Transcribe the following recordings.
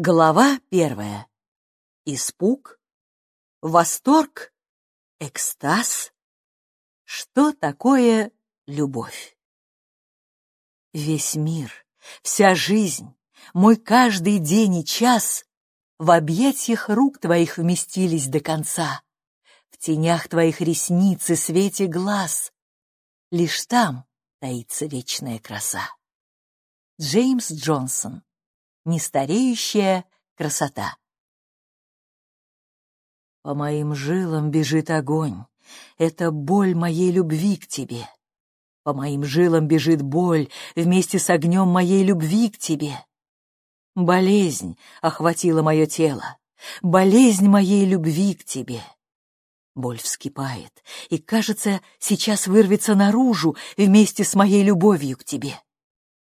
Глава первая. Испуг? Восторг? Экстаз? Что такое любовь? Весь мир, вся жизнь, мой каждый день и час в объятиях рук твоих вместились до конца, в тенях твоих ресниц и свете глаз. Лишь там таится вечная краса. Джеймс Джонсон Нестареющая красота. По моим жилам бежит огонь. Это боль моей любви к тебе. По моим жилам бежит боль вместе с огнем моей любви к тебе. Болезнь охватила мое тело. Болезнь моей любви к тебе. Боль вскипает, и, кажется, сейчас вырвется наружу вместе с моей любовью к тебе.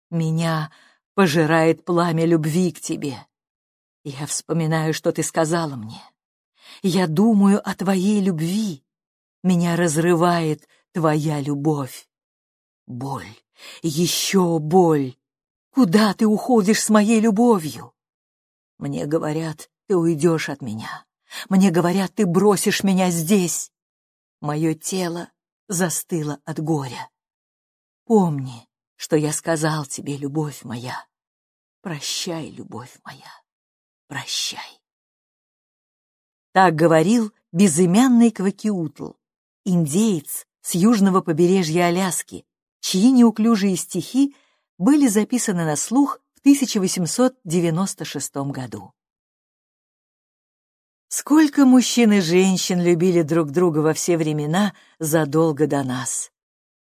Меня пожирает пламя любви к тебе. Я вспоминаю, что ты сказала мне. Я думаю о твоей любви. Меня разрывает твоя любовь. Боль, еще боль. Куда ты уходишь с моей любовью? Мне говорят, ты уйдешь от меня. Мне говорят, ты бросишь меня здесь. Мое тело застыло от горя. Помни, что я сказал тебе, любовь моя. Прощай, любовь моя, прощай. Так говорил безымянный Квакиутл, индеец с южного побережья Аляски, чьи неуклюжие стихи были записаны на слух в 1896 году. Сколько мужчин и женщин любили друг друга во все времена задолго до нас.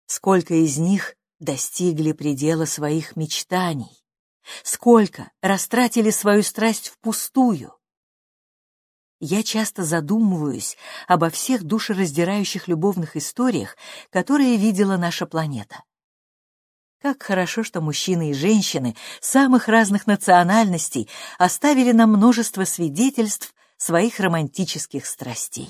Сколько из них достигли предела своих мечтаний. Сколько растратили свою страсть впустую. Я часто задумываюсь обо всех душераздирающих любовных историях, которые видела наша планета. Как хорошо, что мужчины и женщины самых разных национальностей оставили нам множество свидетельств своих романтических страстей.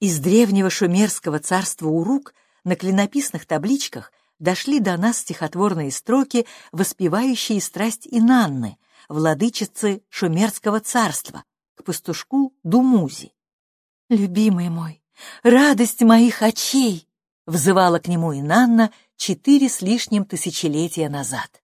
Из древнего шумерского царства Урук на клинописных табличках дошли до нас стихотворные строки, воспевающие страсть Инанны, владычицы Шумерского царства, к пастушку Думузи. «Любимый мой, радость моих очей!» — взывала к нему Инанна четыре с лишним тысячелетия назад.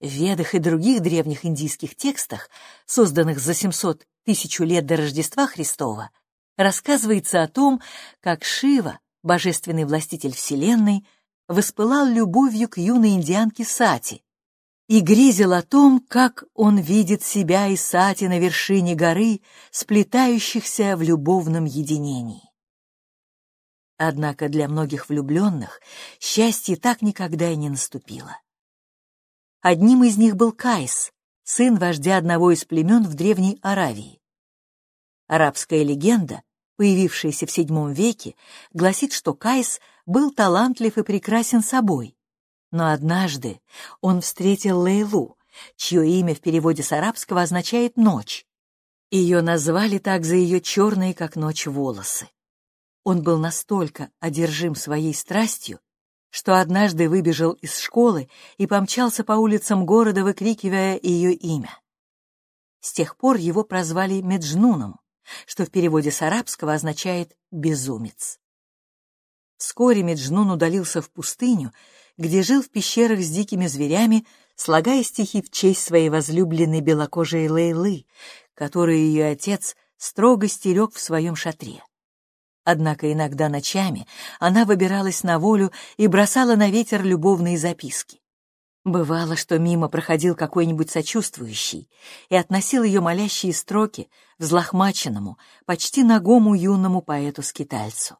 В Ведах и других древних индийских текстах, созданных за 700 тысячу лет до Рождества Христова, рассказывается о том, как Шива, божественный властитель Вселенной, воспылал любовью к юной индианке Сати и грезил о том, как он видит себя и Сати на вершине горы, сплетающихся в любовном единении. Однако для многих влюбленных счастье так никогда и не наступило. Одним из них был Кайс, сын вождя одного из племен в Древней Аравии. Арабская легенда, появившаяся в VII веке, гласит, что Кайс — был талантлив и прекрасен собой. Но однажды он встретил Лейлу, чье имя в переводе с арабского означает «ночь». Ее назвали так за ее черные, как ночь, волосы. Он был настолько одержим своей страстью, что однажды выбежал из школы и помчался по улицам города, выкрикивая ее имя. С тех пор его прозвали Меджнуном, что в переводе с арабского означает «безумец». Вскоре Меджнун удалился в пустыню, где жил в пещерах с дикими зверями, слагая стихи в честь своей возлюбленной белокожей Лейлы, которую ее отец строго стерег в своем шатре. Однако иногда ночами она выбиралась на волю и бросала на ветер любовные записки. Бывало, что мимо проходил какой-нибудь сочувствующий и относил ее молящие строки взлохмаченному, почти нагому юному поэту-скитальцу.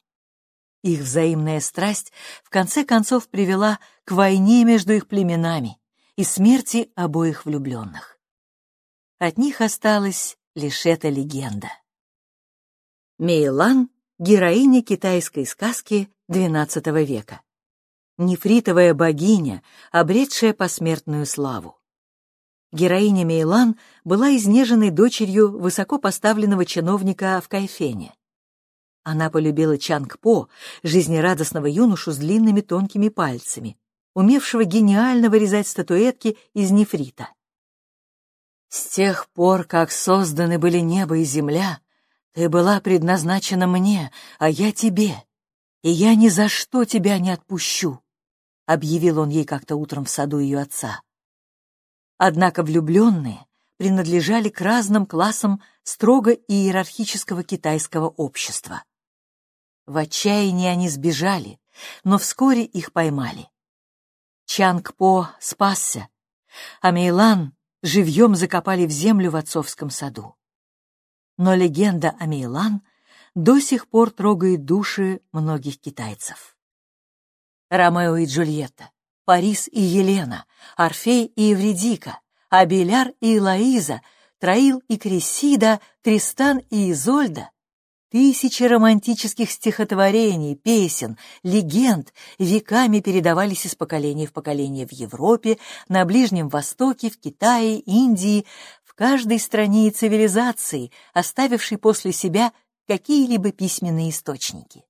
Их взаимная страсть в конце концов привела к войне между их племенами и смерти обоих влюбленных. От них осталась лишь эта легенда. Мейлан — героиня китайской сказки XII века. Нефритовая богиня, обретшая посмертную славу. Героиня Мейлан была изнеженной дочерью высокопоставленного чиновника в Кайфене. Она полюбила Чанг-По, жизнерадостного юношу с длинными тонкими пальцами, умевшего гениально вырезать статуэтки из нефрита. С тех пор, как созданы были небо и земля, ты была предназначена мне, а я тебе, и я ни за что тебя не отпущу, — объявил он ей как-то утром в саду ее отца. Однако влюбленные принадлежали к разным классам строго иерархического китайского общества. В отчаянии они сбежали, но вскоре их поймали. Чанг-По спасся, а Мейлан живьем закопали в землю в отцовском саду. Но легенда о Мейлан до сих пор трогает души многих китайцев. Ромео и Джульетта, Парис и Елена, Орфей и Евредика, Абеляр и Элоиза, Троил и Крисида, Тристан и Изольда Тысячи романтических стихотворений, песен, легенд веками передавались из поколения в поколение в Европе, на Ближнем Востоке, в Китае, Индии, в каждой стране и цивилизации, оставившей после себя какие-либо письменные источники.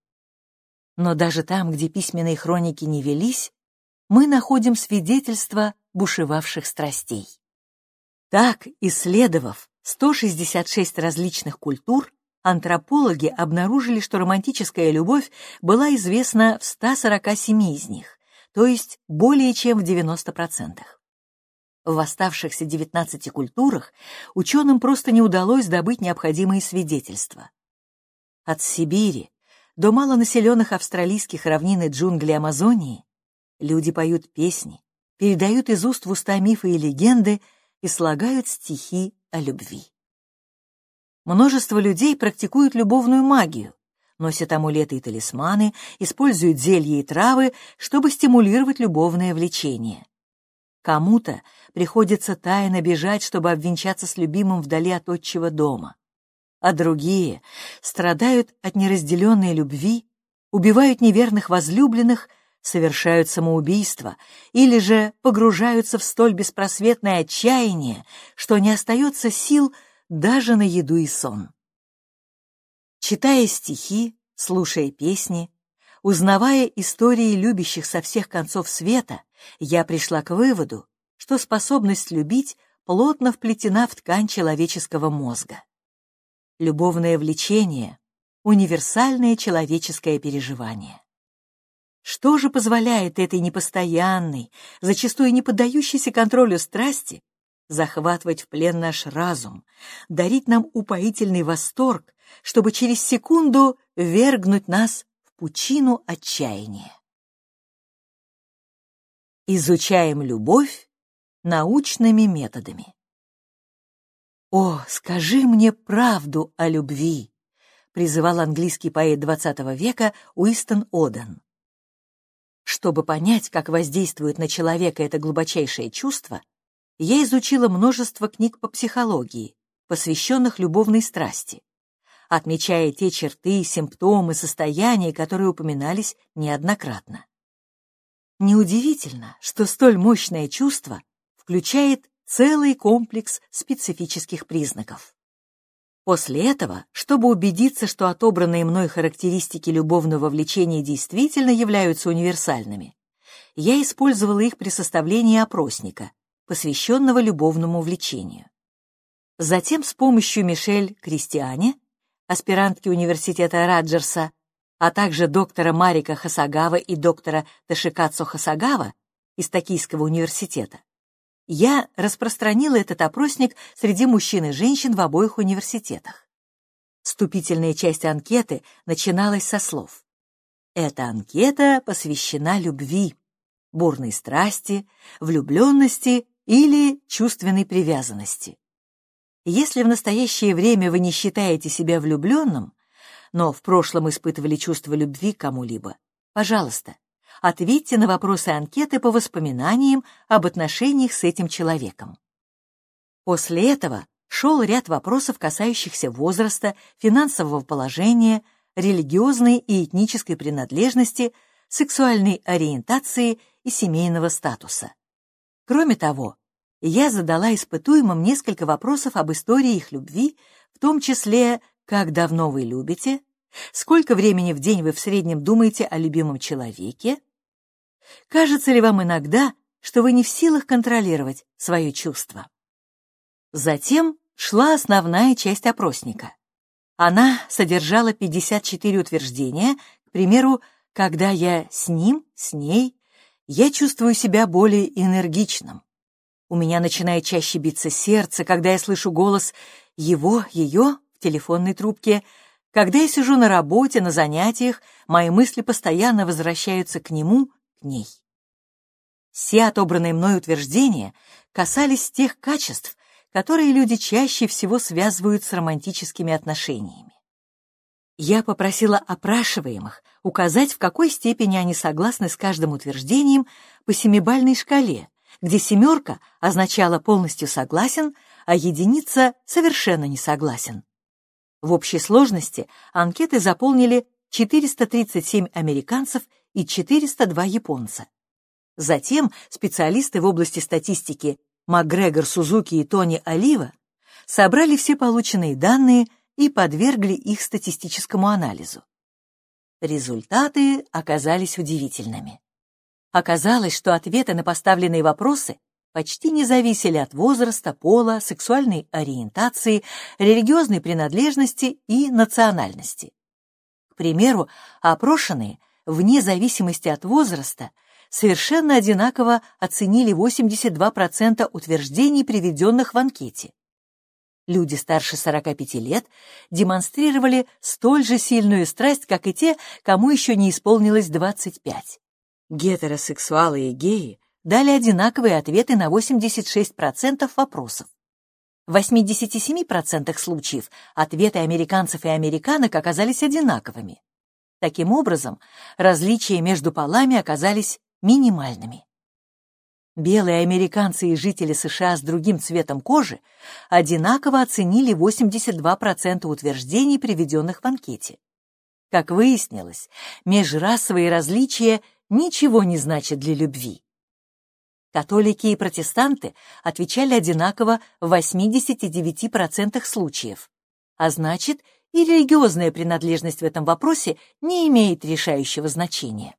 Но даже там, где письменные хроники не велись, мы находим свидетельства бушевавших страстей. Так, исследовав 166 различных культур, антропологи обнаружили, что романтическая любовь была известна в 147 из них, то есть более чем в 90%. В оставшихся 19 культурах ученым просто не удалось добыть необходимые свидетельства. От Сибири до малонаселенных австралийских равнин и джунглей Амазонии люди поют песни, передают из уст в уста мифы и легенды и слагают стихи о любви. Множество людей практикуют любовную магию, носят амулеты и талисманы, используют зелья и травы, чтобы стимулировать любовное влечение. Кому-то приходится тайно бежать, чтобы обвенчаться с любимым вдали от отчего дома. А другие страдают от неразделенной любви, убивают неверных возлюбленных, совершают самоубийство или же погружаются в столь беспросветное отчаяние, что не остается сил даже на еду и сон. Читая стихи, слушая песни, узнавая истории любящих со всех концов света, я пришла к выводу, что способность любить плотно вплетена в ткань человеческого мозга. Любовное влечение — универсальное человеческое переживание. Что же позволяет этой непостоянной, зачастую не поддающейся контролю страсти захватывать в плен наш разум, дарить нам упоительный восторг, чтобы через секунду вергнуть нас в пучину отчаяния. Изучаем любовь научными методами. «О, скажи мне правду о любви!» призывал английский поэт XX века Уистон Оден. Чтобы понять, как воздействует на человека это глубочайшее чувство, я изучила множество книг по психологии, посвященных любовной страсти, отмечая те черты, симптомы, состояния, которые упоминались неоднократно. Неудивительно, что столь мощное чувство включает целый комплекс специфических признаков. После этого, чтобы убедиться, что отобранные мной характеристики любовного влечения действительно являются универсальными, я использовала их при составлении опросника, посвященного любовному влечению. Затем с помощью Мишель Кристиане, аспирантки университета Раджерса, а также доктора Марика Хасагава и доктора Ташикацу Хасагава из Токийского университета, я распространила этот опросник среди мужчин и женщин в обоих университетах. Вступительная часть анкеты начиналась со слов. Эта анкета посвящена любви, бурной страсти, влюбленности или чувственной привязанности. Если в настоящее время вы не считаете себя влюбленным, но в прошлом испытывали чувство любви к кому-либо, пожалуйста, ответьте на вопросы анкеты по воспоминаниям об отношениях с этим человеком. После этого шел ряд вопросов, касающихся возраста, финансового положения, религиозной и этнической принадлежности, сексуальной ориентации и семейного статуса. Кроме того, я задала испытуемым несколько вопросов об истории их любви, в том числе, как давно вы любите, сколько времени в день вы в среднем думаете о любимом человеке, кажется ли вам иногда, что вы не в силах контролировать свое чувство. Затем шла основная часть опросника. Она содержала 54 утверждения, к примеру, когда я с ним, с ней, я чувствую себя более энергичным. У меня начинает чаще биться сердце, когда я слышу голос его, ее в телефонной трубке. Когда я сижу на работе, на занятиях, мои мысли постоянно возвращаются к нему, к ней. Все отобранные мной утверждения касались тех качеств, которые люди чаще всего связывают с романтическими отношениями. Я попросила опрашиваемых указать, в какой степени они согласны с каждым утверждением по семибальной шкале, где семерка означала полностью согласен, а единица совершенно не согласен. В общей сложности анкеты заполнили 437 американцев и 402 японца. Затем специалисты в области статистики Макгрегор Сузуки и Тони Олива собрали все полученные данные и подвергли их статистическому анализу. Результаты оказались удивительными. Оказалось, что ответы на поставленные вопросы почти не зависели от возраста, пола, сексуальной ориентации, религиозной принадлежности и национальности. К примеру, опрошенные, вне зависимости от возраста, совершенно одинаково оценили 82% утверждений, приведенных в анкете. Люди старше 45 лет демонстрировали столь же сильную страсть, как и те, кому еще не исполнилось 25. Гетеросексуалы и геи дали одинаковые ответы на 86% вопросов. В 87% случаев ответы американцев и американок оказались одинаковыми. Таким образом, различия между полами оказались минимальными. Белые американцы и жители США с другим цветом кожи одинаково оценили 82% утверждений, приведенных в анкете. Как выяснилось, межрасовые различия ничего не значат для любви. Католики и протестанты отвечали одинаково в 89% случаев, а значит, и религиозная принадлежность в этом вопросе не имеет решающего значения.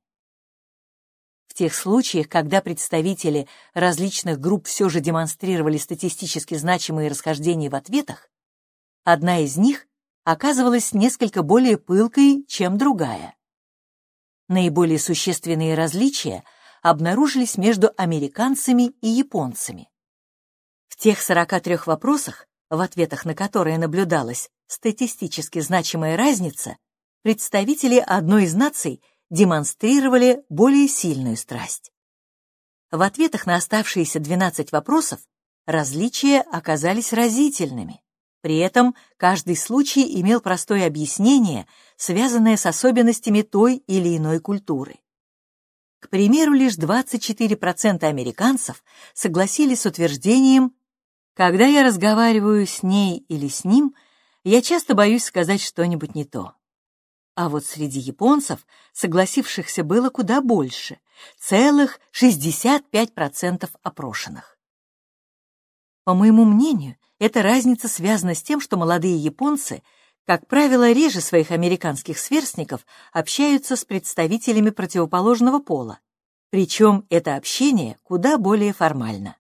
Тех случаях, когда представители различных групп все же демонстрировали статистически значимые расхождения в ответах, одна из них оказывалась несколько более пылкой, чем другая. Наиболее существенные различия обнаружились между американцами и японцами. В тех 43 вопросах, в ответах на которые наблюдалась статистически значимая разница, представители одной из наций – демонстрировали более сильную страсть. В ответах на оставшиеся 12 вопросов различия оказались разительными. При этом каждый случай имел простое объяснение, связанное с особенностями той или иной культуры. К примеру, лишь 24% американцев согласились с утверждением «Когда я разговариваю с ней или с ним, я часто боюсь сказать что-нибудь не то». А вот среди японцев согласившихся было куда больше, целых 65% опрошенных. По моему мнению, эта разница связана с тем, что молодые японцы, как правило, реже своих американских сверстников общаются с представителями противоположного пола, причем это общение куда более формально.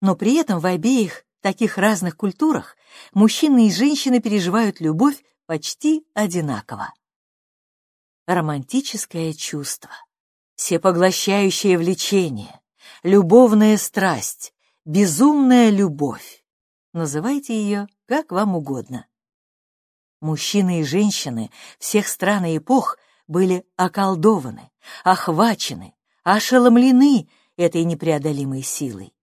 Но при этом в обеих таких разных культурах мужчины и женщины переживают любовь почти одинаково. Романтическое чувство, всепоглощающее влечение, любовная страсть, безумная любовь. Называйте ее как вам угодно. Мужчины и женщины всех стран и эпох были околдованы, охвачены, ошеломлены этой непреодолимой силой.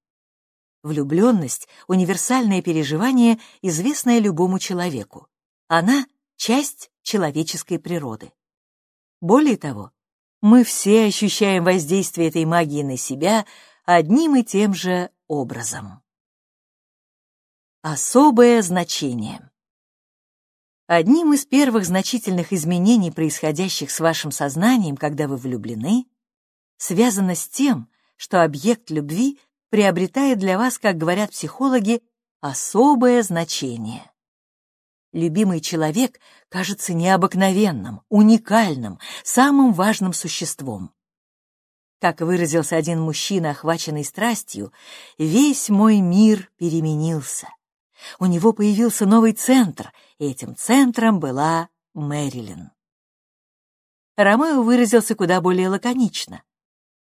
Влюбленность — универсальное переживание, известное любому человеку. Она часть человеческой природы. Более того, мы все ощущаем воздействие этой магии на себя одним и тем же образом. Особое значение. Одним из первых значительных изменений, происходящих с вашим сознанием, когда вы влюблены, связано с тем, что объект любви приобретает для вас, как говорят психологи, особое значение любимый человек кажется необыкновенным, уникальным, самым важным существом. Как выразился один мужчина, охваченный страстью, весь мой мир переменился. У него появился новый центр, и этим центром была Мэрилин. Ромео выразился куда более лаконично.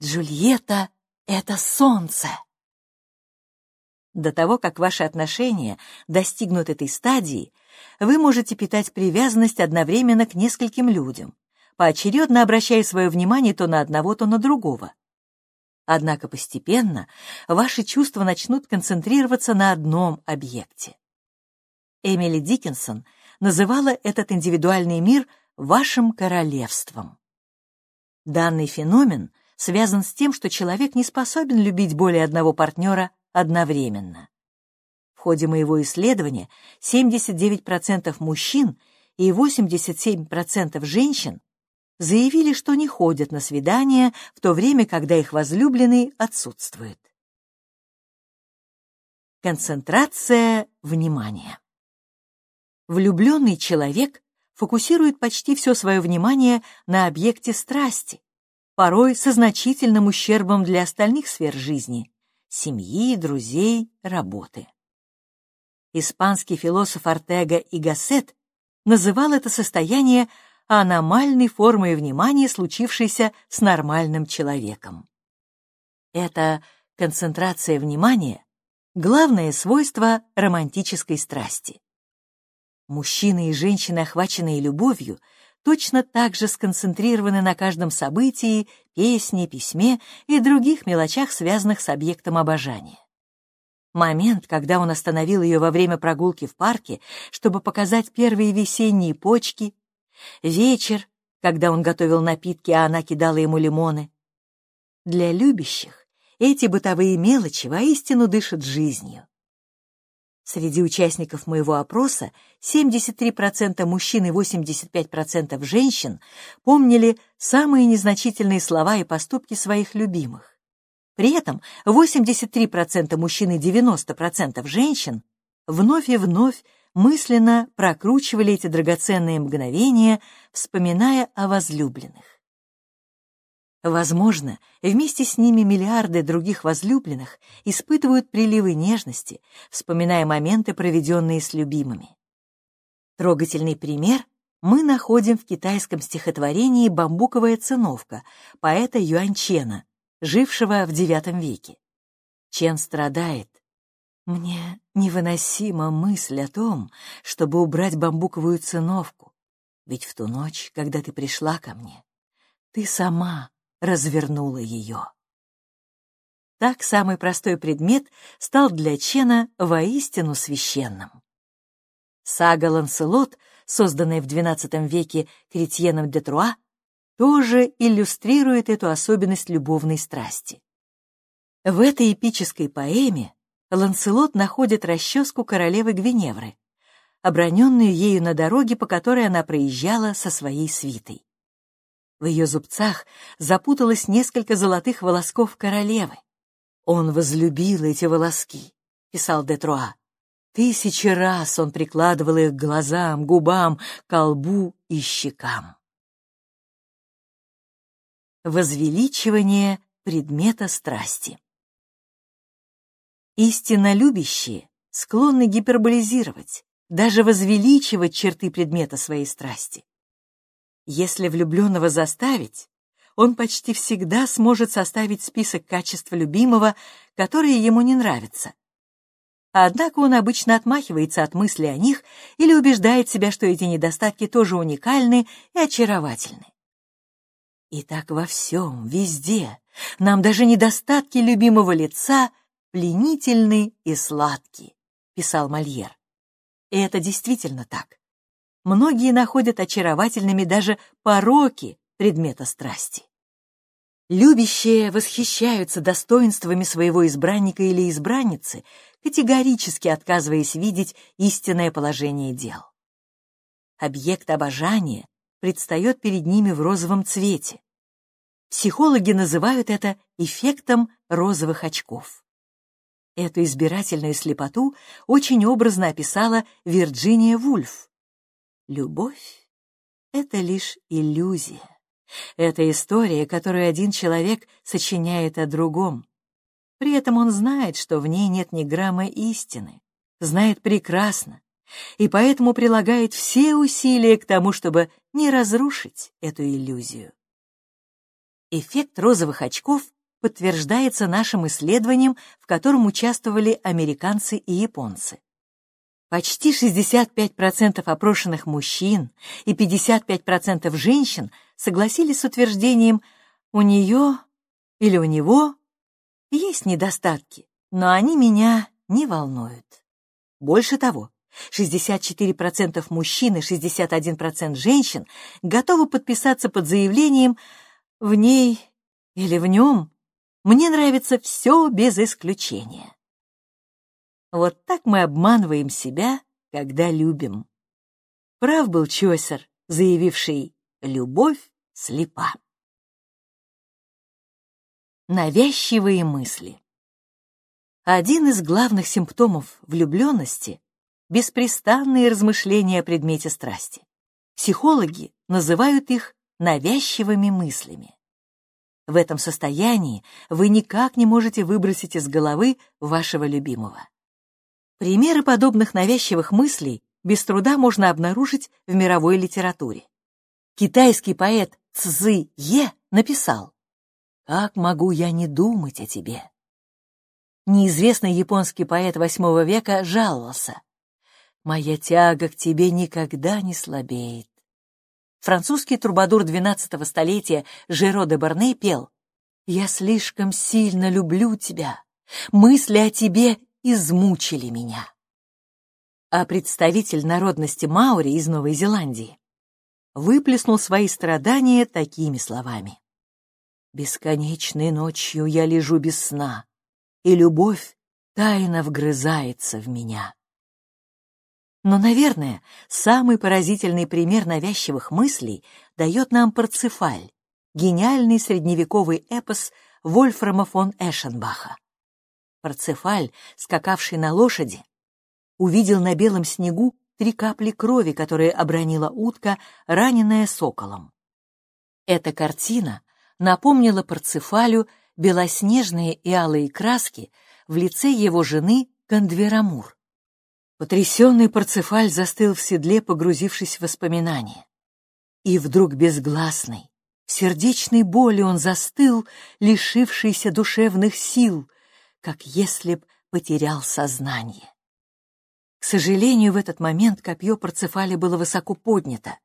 «Джульетта — это солнце!» До того, как ваши отношения достигнут этой стадии, вы можете питать привязанность одновременно к нескольким людям, поочередно обращая свое внимание то на одного, то на другого. Однако постепенно ваши чувства начнут концентрироваться на одном объекте. Эмили Диккенсон называла этот индивидуальный мир вашим королевством. Данный феномен связан с тем, что человек не способен любить более одного партнера одновременно. В ходе моего исследования 79% мужчин и 87% женщин заявили, что не ходят на свидания в то время, когда их возлюбленный отсутствует. Концентрация внимания. Влюбленный человек фокусирует почти все свое внимание на объекте страсти, порой со значительным ущербом для остальных сфер жизни — семьи, друзей, работы. Испанский философ Артега и Гассет называл это состояние аномальной формой внимания, случившейся с нормальным человеком. Это концентрация внимания — главное свойство романтической страсти. Мужчины и женщины, охваченные любовью, точно так же сконцентрированы на каждом событии, песне, письме и других мелочах, связанных с объектом обожания. Момент, когда он остановил ее во время прогулки в парке, чтобы показать первые весенние почки, вечер, когда он готовил напитки, а она кидала ему лимоны. Для любящих эти бытовые мелочи воистину дышат жизнью. Среди участников моего опроса 73% мужчин и 85% женщин помнили самые незначительные слова и поступки своих любимых. При этом 83% мужчин и 90% женщин вновь и вновь мысленно прокручивали эти драгоценные мгновения, вспоминая о возлюбленных. Возможно, вместе с ними миллиарды других возлюбленных испытывают приливы нежности, вспоминая моменты, проведенные с любимыми. Трогательный пример мы находим в китайском стихотворении «Бамбуковая циновка» поэта Юань Чена, жившего в IX веке. Чен страдает, мне невыносима мысль о том, чтобы убрать бамбуковую циновку, ведь в ту ночь, когда ты пришла ко мне, ты сама развернула ее. Так самый простой предмет стал для Чена воистину священным. Сага Ланселот, созданная в XII веке Кретьеном де Труа, тоже иллюстрирует эту особенность любовной страсти. В этой эпической поэме Ланселот находит расческу королевы Гвиневры, оброненную ею на дороге, по которой она проезжала со своей свитой. В ее зубцах запуталось несколько золотых волосков королевы. «Он возлюбил эти волоски», — писал Детруа. Тысячи раз он прикладывал их к глазам, губам, колбу и щекам. Возвеличивание предмета страсти Истинно любящие склонны гиперболизировать, даже возвеличивать черты предмета своей страсти. Если влюбленного заставить, он почти всегда сможет составить список качеств любимого, которые ему не нравятся. Однако он обычно отмахивается от мысли о них или убеждает себя, что эти недостатки тоже уникальны и очаровательны. И так во всем, везде, нам даже недостатки любимого лица пленительный и сладкий», — писал Мольер. И это действительно так. Многие находят очаровательными даже пороки предмета страсти. Любящие восхищаются достоинствами своего избранника или избранницы, категорически отказываясь видеть истинное положение дел. Объект обожания предстает перед ними в розовом цвете. Психологи называют это эффектом розовых очков. Эту избирательную слепоту очень образно описала Вирджиния Вульф. Любовь — это лишь иллюзия, Это история, которую один человек сочиняет о другом. При этом он знает, что в ней нет ни грамма истины, знает прекрасно, и поэтому прилагает все усилия к тому, чтобы не разрушить эту иллюзию. Эффект розовых очков подтверждается нашим исследованием, в котором участвовали американцы и японцы. Почти 65% опрошенных мужчин и 55% женщин согласились с утверждением «у нее или у него есть недостатки, но они меня не волнуют». Больше того, 64% мужчин и 61% женщин готовы подписаться под заявлением «в ней или в нем мне нравится все без исключения». Вот так мы обманываем себя, когда любим. Прав был Чосер, заявивший «любовь слепа». Навязчивые мысли. Один из главных симптомов влюбленности — беспрестанные размышления о предмете страсти. Психологи называют их навязчивыми мыслями. В этом состоянии вы никак не можете выбросить из головы вашего любимого. Примеры подобных навязчивых мыслей без труда можно обнаружить в мировой литературе. Китайский поэт Цзы Е написал «Как могу я не думать о тебе?» Неизвестный японский поэт VIII века жаловался «Моя тяга к тебе никогда не слабеет». Французский трубадур XII столетия Жеро де Барне пел «Я слишком сильно люблю тебя, мысли о тебе измучили меня. А представитель народности Маори из Новой Зеландии выплеснул свои страдания такими словами. «Бесконечной ночью я лежу без сна, и любовь тайно вгрызается в меня». Но, наверное, самый поразительный пример навязчивых мыслей дает нам Парцефаль, гениальный средневековый эпос Вольфрама фон Эшенбаха. Парцефаль, скакавший на лошади, увидел на белом снегу три капли крови, которые обронила утка, раненая соколом. Эта картина напомнила Парцефалю белоснежные и алые краски в лице его жены Кандверамур. Потрясенный Парцефаль застыл в седле, погрузившись в воспоминания. И вдруг безгласный, в сердечной боли он застыл, лишившийся душевных сил, как если б потерял сознание. К сожалению, в этот момент копье Парцефали было высоко поднято.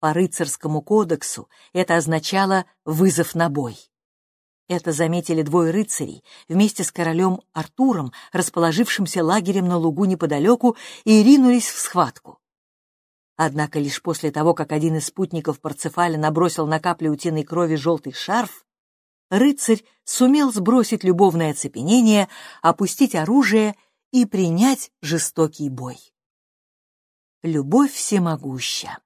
По рыцарскому кодексу это означало вызов на бой. Это заметили двое рыцарей вместе с королем Артуром, расположившимся лагерем на лугу неподалеку, и ринулись в схватку. Однако лишь после того, как один из спутников Парцефаля набросил на капли утиной крови желтый шарф, рыцарь сумел сбросить любовное оцепенение, опустить оружие и принять жестокий бой. Любовь всемогуща.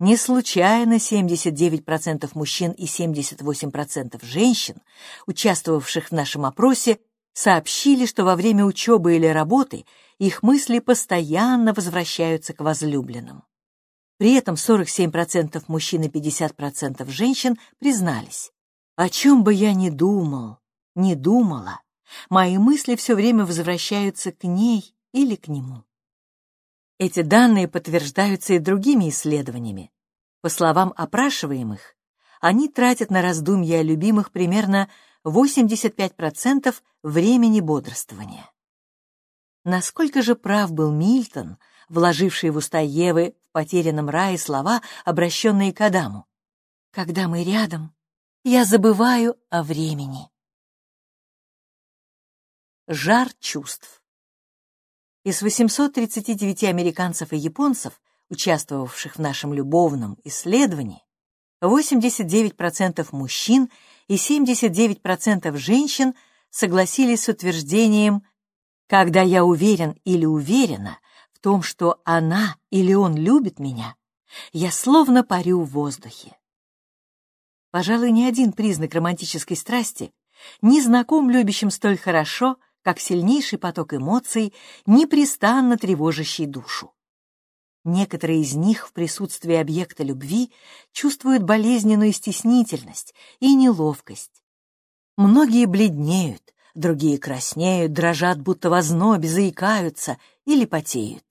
Не случайно 79% мужчин и 78% женщин, участвовавших в нашем опросе, сообщили, что во время учебы или работы их мысли постоянно возвращаются к возлюбленным. При этом 47% мужчин и 50% женщин признались, о чем бы я ни думал, ни думала, мои мысли все время возвращаются к ней или к нему. Эти данные подтверждаются и другими исследованиями. По словам опрашиваемых, они тратят на раздумья о любимых примерно 85% времени бодрствования. Насколько же прав был Мильтон, вложивший в уста Евы в потерянном рае слова, обращенные к Адаму? «Когда мы рядом, я забываю о времени. Жар чувств. Из 839 американцев и японцев, участвовавших в нашем любовном исследовании, 89% мужчин и 79% женщин согласились с утверждением «Когда я уверен или уверена в том, что она или он любит меня, я словно парю в воздухе». Пожалуй, ни один признак романтической страсти не знаком любящим столь хорошо, как сильнейший поток эмоций, непрестанно тревожащий душу. Некоторые из них в присутствии объекта любви чувствуют болезненную стеснительность и неловкость. Многие бледнеют, другие краснеют, дрожат, будто в ознобе, заикаются или потеют.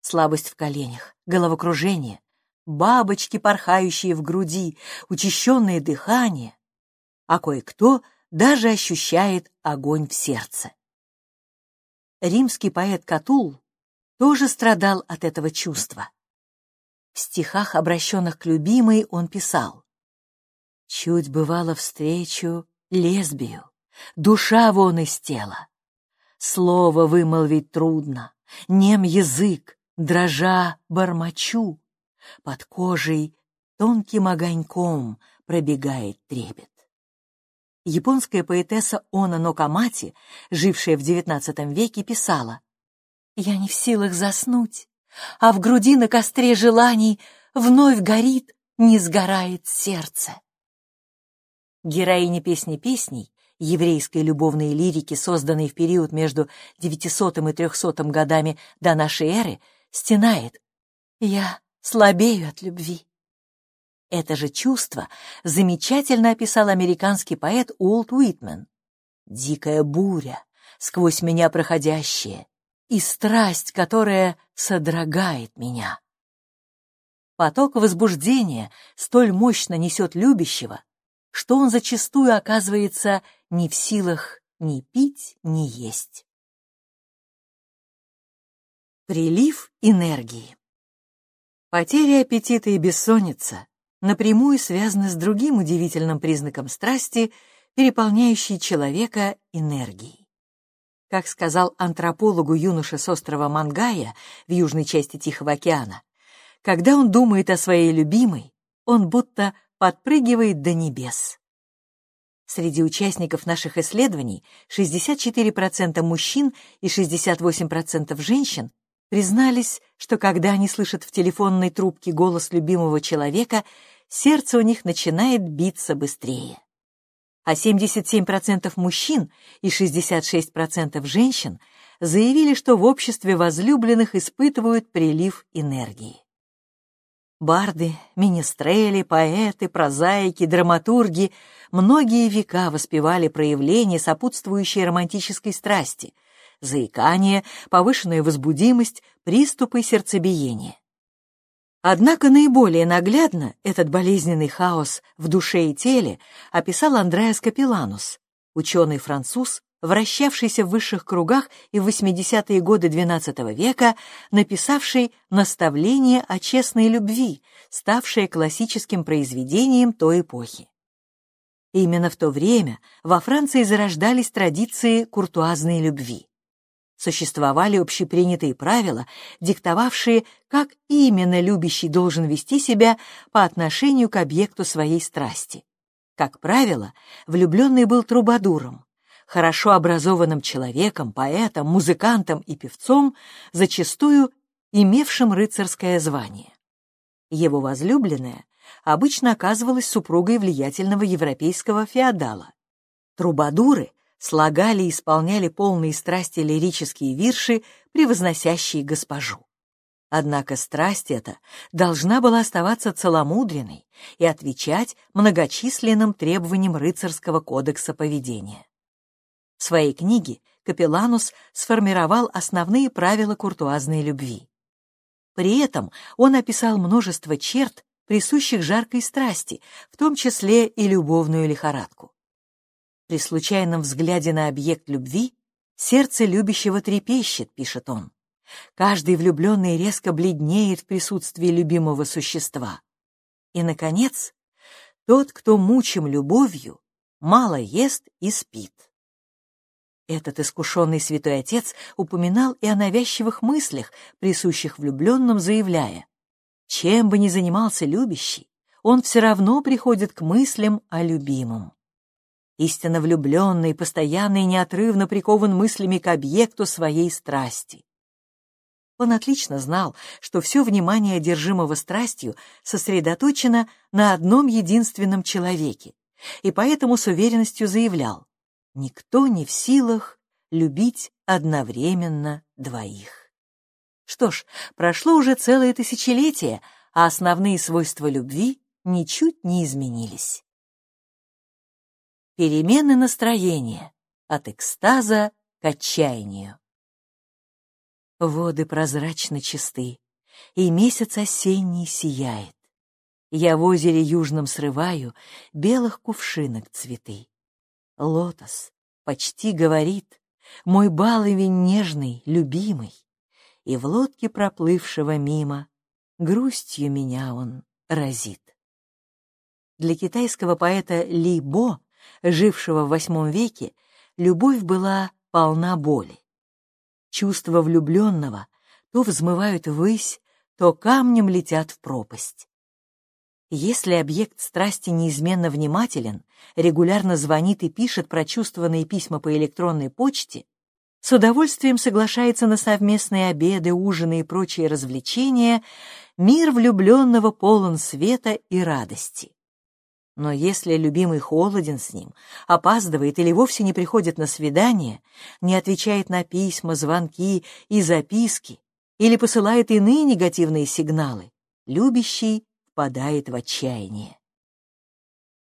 Слабость в коленях, головокружение, бабочки, порхающие в груди, учащенное дыхание, а кое-кто даже ощущает огонь в сердце. Римский поэт Катул тоже страдал от этого чувства. В стихах, обращенных к любимой, он писал «Чуть бывало встречу лесбию, душа вон из тела. Слово вымолвить трудно, нем язык, дрожа бормочу, под кожей тонким огоньком пробегает трепет. Японская поэтесса Она Нокамати, жившая в XIX веке, писала «Я не в силах заснуть, а в груди на костре желаний вновь горит, не сгорает сердце». Героиня песни песней, еврейской любовной лирики, созданной в период между 900 и 300 годами до нашей эры, стенает «Я слабею от любви». Это же чувство замечательно описал американский поэт Уолт Уитмен. «Дикая буря, сквозь меня проходящая, и страсть, которая содрогает меня». Поток возбуждения столь мощно несет любящего, что он зачастую оказывается не в силах ни пить, ни есть. Прилив энергии. Потеря аппетита и бессонница напрямую связаны с другим удивительным признаком страсти, переполняющей человека энергией. Как сказал антропологу юноша с острова Мангая в южной части Тихого океана, когда он думает о своей любимой, он будто подпрыгивает до небес. Среди участников наших исследований 64% мужчин и 68% женщин признались, что когда они слышат в телефонной трубке голос любимого человека, сердце у них начинает биться быстрее. А 77% мужчин и 66% женщин заявили, что в обществе возлюбленных испытывают прилив энергии. Барды, министрели, поэты, прозаики, драматурги многие века воспевали проявления, сопутствующие романтической страсти, заикание, повышенную возбудимость, приступы сердцебиения. Однако наиболее наглядно этот болезненный хаос в душе и теле описал Андреас Капелланус, ученый-француз, вращавшийся в высших кругах и в 80-е годы XII века, написавший «Наставление о честной любви», ставшее классическим произведением той эпохи. Именно в то время во Франции зарождались традиции куртуазной любви существовали общепринятые правила, диктовавшие, как именно любящий должен вести себя по отношению к объекту своей страсти. Как правило, влюбленный был трубадуром, хорошо образованным человеком, поэтом, музыкантом и певцом, зачастую имевшим рыцарское звание. Его возлюбленная обычно оказывалась супругой влиятельного европейского феодала. Трубадуры слагали и исполняли полные страсти лирические вирши, превозносящие госпожу. Однако страсть эта должна была оставаться целомудренной и отвечать многочисленным требованиям рыцарского кодекса поведения. В своей книге Капелланус сформировал основные правила куртуазной любви. При этом он описал множество черт, присущих жаркой страсти, в том числе и любовную лихорадку. При случайном взгляде на объект любви сердце любящего трепещет, пишет он. Каждый влюбленный резко бледнеет в присутствии любимого существа. И, наконец, тот, кто мучим любовью, мало ест и спит. Этот искушенный святой отец упоминал и о навязчивых мыслях, присущих влюбленным, заявляя, чем бы ни занимался любящий, он все равно приходит к мыслям о любимом истинно влюбленный, постоянно и неотрывно прикован мыслями к объекту своей страсти. Он отлично знал, что все внимание одержимого страстью сосредоточено на одном единственном человеке, и поэтому с уверенностью заявлял, никто не в силах любить одновременно двоих. Что ж, прошло уже целое тысячелетие, а основные свойства любви ничуть не изменились. Перемены настроения от экстаза к отчаянию. Воды прозрачно чисты, и месяц осенний сияет. Я в озере южном срываю белых кувшинок цветы. Лотос почти говорит, мой баловень нежный, любимый, и в лодке проплывшего мимо грустью меня он разит. Для китайского поэта Ли Бо, жившего в восьмом веке, любовь была полна боли. Чувства влюбленного то взмывают ввысь, то камнем летят в пропасть. Если объект страсти неизменно внимателен, регулярно звонит и пишет прочувствованные письма по электронной почте, с удовольствием соглашается на совместные обеды, ужины и прочие развлечения, мир влюбленного полон света и радости. Но если любимый холоден с ним, опаздывает или вовсе не приходит на свидание, не отвечает на письма, звонки и записки, или посылает иные негативные сигналы, любящий впадает в отчаяние.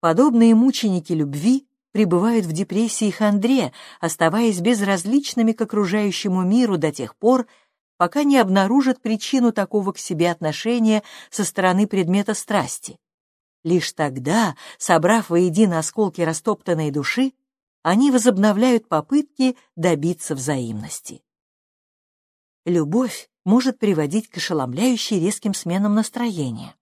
Подобные мученики любви пребывают в депрессии и хандре, оставаясь безразличными к окружающему миру до тех пор, пока не обнаружат причину такого к себе отношения со стороны предмета страсти, Лишь тогда, собрав воедино осколки растоптанной души, они возобновляют попытки добиться взаимности. Любовь может приводить к ошеломляющей резким сменам настроения.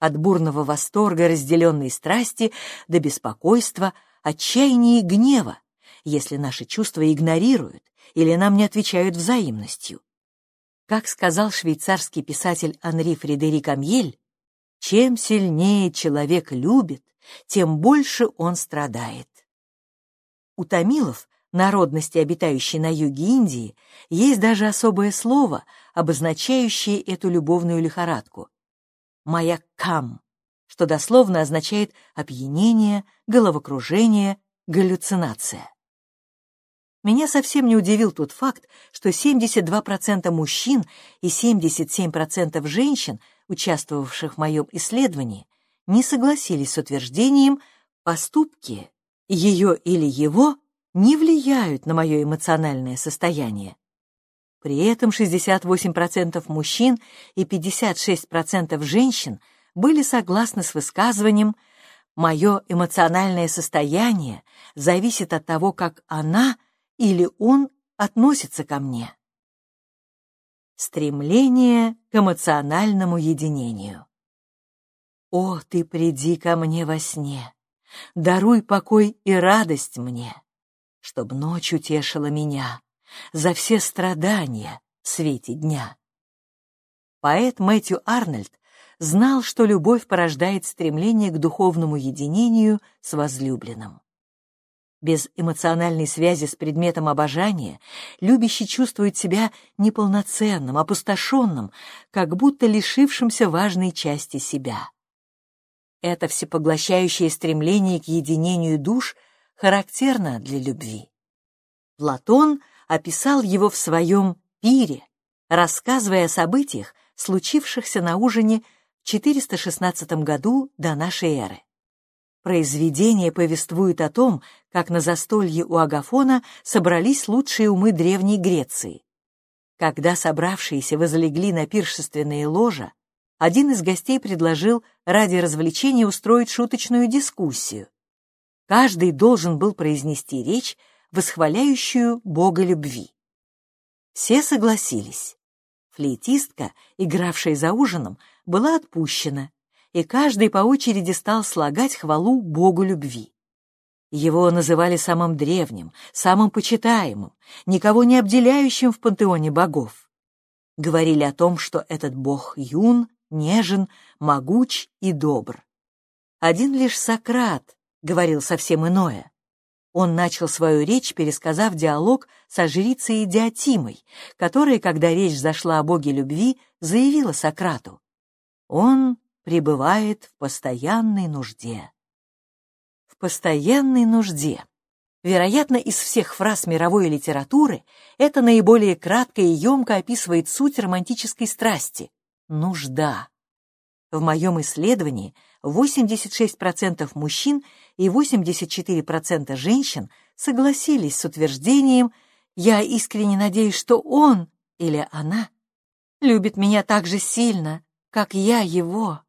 От бурного восторга разделенной страсти до беспокойства, отчаяния и гнева, если наши чувства игнорируют или нам не отвечают взаимностью. Как сказал швейцарский писатель Анри Фредерик Амьель, чем сильнее человек любит, тем больше он страдает. У тамилов, народности, обитающей на юге Индии, есть даже особое слово, обозначающее эту любовную лихорадку — маяккам, что дословно означает опьянение, головокружение, галлюцинация. Меня совсем не удивил тот факт, что 72% мужчин и 77% женщин — участвовавших в моем исследовании, не согласились с утверждением «поступки ее или его не влияют на мое эмоциональное состояние». При этом 68% мужчин и 56% женщин были согласны с высказыванием «Мое эмоциональное состояние зависит от того, как она или он относится ко мне». Стремление к эмоциональному единению. О, ты приди ко мне во сне, даруй покой и радость мне, чтоб ночь утешила меня за все страдания в свете дня. Поэт Мэтью Арнольд знал, что любовь порождает стремление к духовному единению с возлюбленным. Без эмоциональной связи с предметом обожания любящий чувствует себя неполноценным, опустошенным, как будто лишившимся важной части себя. Это всепоглощающее стремление к единению душ характерно для любви. Платон описал его в своем «Пире», рассказывая о событиях, случившихся на ужине в 416 году до нашей эры. Произведение повествует о том, как на застолье у Агафона собрались лучшие умы Древней Греции. Когда собравшиеся возлегли на пиршественные ложа, один из гостей предложил ради развлечения устроить шуточную дискуссию. Каждый должен был произнести речь, восхваляющую Бога любви. Все согласились. Флейтистка, игравшая за ужином, была отпущена, и каждый по очереди стал слагать хвалу Богу любви. Его называли самым древним, самым почитаемым, никого не обделяющим в пантеоне богов. Говорили о том, что этот бог юн, нежен, могуч и добр. Один лишь Сократ говорил совсем иное. Он начал свою речь, пересказав диалог со жрицей Диатимой, которая, когда речь зашла о боге любви, заявила Сократу. Он пребывает в постоянной нужде. В постоянной нужде. Вероятно, из всех фраз мировой литературы это наиболее кратко и емко описывает суть романтической страсти — нужда. В моем исследовании 86% мужчин и 84% женщин согласились с утверждением «Я искренне надеюсь, что он или она любит меня так же сильно, как я его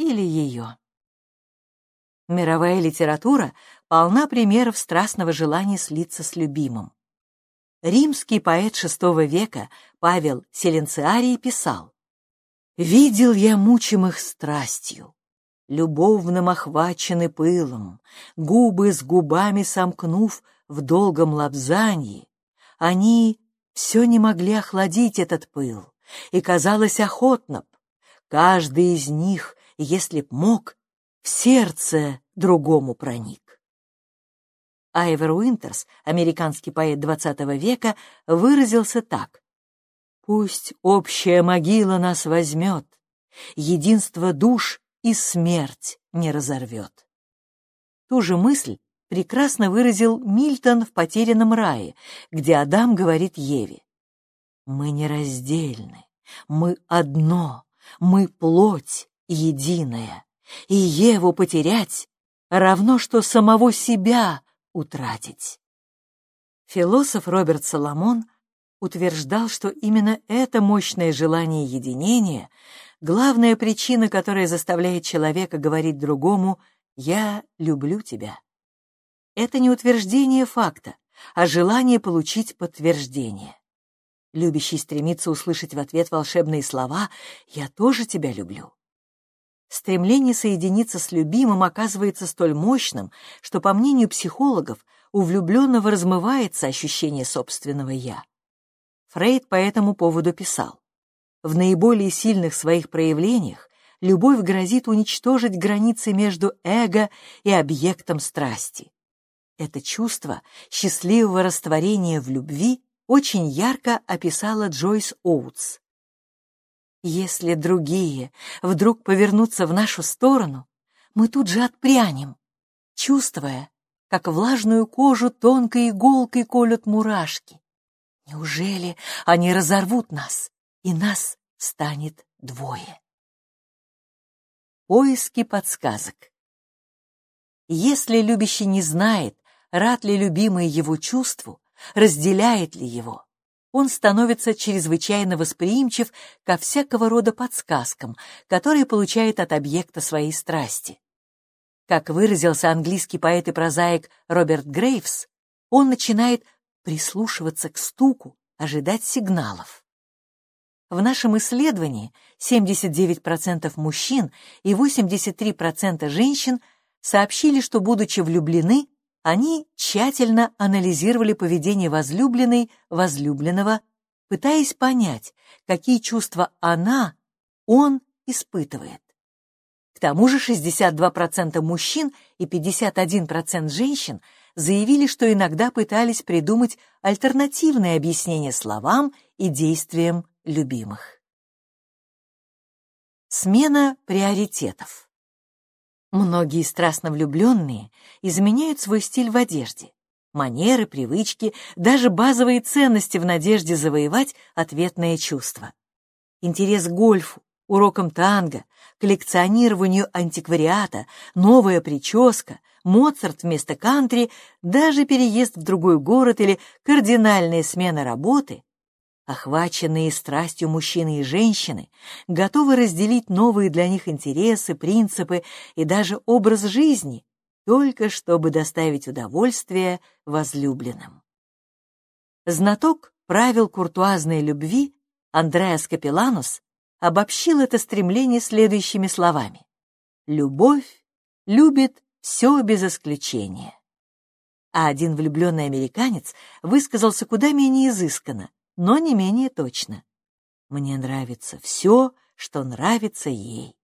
или ее». Мировая литература полна примеров страстного желания слиться с любимым. Римский поэт VI века Павел Селенциарий писал «Видел я мучимых страстью, любовным охвачены пылом, губы с губами сомкнув в долгом лапзании, они все не могли охладить этот пыл, и казалось охотно б, каждый из них, если б мог, в сердце другому проник. Айвер Уинтерс, американский поэт XX века, выразился так. «Пусть общая могила нас возьмет, единство душ и смерть не разорвет». Ту же мысль прекрасно выразил Мильтон в «Потерянном рае», где Адам говорит Еве. «Мы нераздельны, мы одно, мы плоть единая и Еву потерять равно, что самого себя утратить. Философ Роберт Соломон утверждал, что именно это мощное желание единения — главная причина, которая заставляет человека говорить другому «я люблю тебя». Это не утверждение факта, а желание получить подтверждение. Любящий стремится услышать в ответ волшебные слова «я тоже тебя люблю». Стремление соединиться с любимым оказывается столь мощным, что, по мнению психологов, у влюбленного размывается ощущение собственного «я». Фрейд по этому поводу писал, «В наиболее сильных своих проявлениях любовь грозит уничтожить границы между эго и объектом страсти. Это чувство счастливого растворения в любви очень ярко описала Джойс Оутс. Если другие вдруг повернутся в нашу сторону, мы тут же отпрянем, чувствуя, как влажную кожу тонкой иголкой колют мурашки. Неужели они разорвут нас, и нас станет двое? Поиски подсказок. Если любящий не знает, рад ли любимый его чувству, разделяет ли его, он становится чрезвычайно восприимчив ко всякого рода подсказкам, которые получает от объекта своей страсти. Как выразился английский поэт и прозаик Роберт Грейвс, он начинает прислушиваться к стуку, ожидать сигналов. В нашем исследовании 79% мужчин и 83% женщин сообщили, что, будучи влюблены, они тщательно анализировали поведение возлюбленной, возлюбленного, пытаясь понять, какие чувства она, он испытывает. К тому же 62% мужчин и 51% женщин заявили, что иногда пытались придумать альтернативное объяснение словам и действиям любимых. Смена приоритетов. Многие страстно влюбленные изменяют свой стиль в одежде. Манеры, привычки, даже базовые ценности в надежде завоевать ответное чувство. Интерес к гольфу, урокам танго, коллекционированию антиквариата, новая прическа, Моцарт вместо кантри, даже переезд в другой город или кардинальная смена работы Охваченные страстью мужчины и женщины готовы разделить новые для них интересы, принципы и даже образ жизни, только чтобы доставить удовольствие возлюбленным. Знаток правил куртуазной любви Андреас Капелланус обобщил это стремление следующими словами. «Любовь любит все без исключения». А один влюбленный американец высказался куда менее изысканно но не менее точно. Мне нравится все, что нравится ей.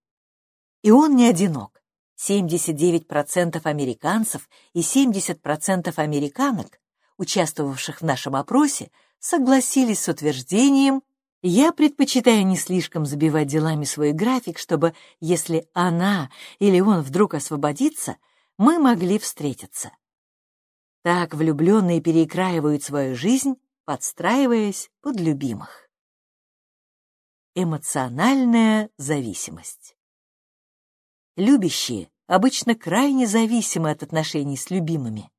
И он не одинок. 79% американцев и 70% американок, участвовавших в нашем опросе, согласились с утверждением «Я предпочитаю не слишком забивать делами свой график, чтобы, если она или он вдруг освободится, мы могли встретиться». Так влюбленные перекраивают свою жизнь, подстраиваясь под любимых. Эмоциональная зависимость. Любящие обычно крайне зависимы от отношений с любимыми.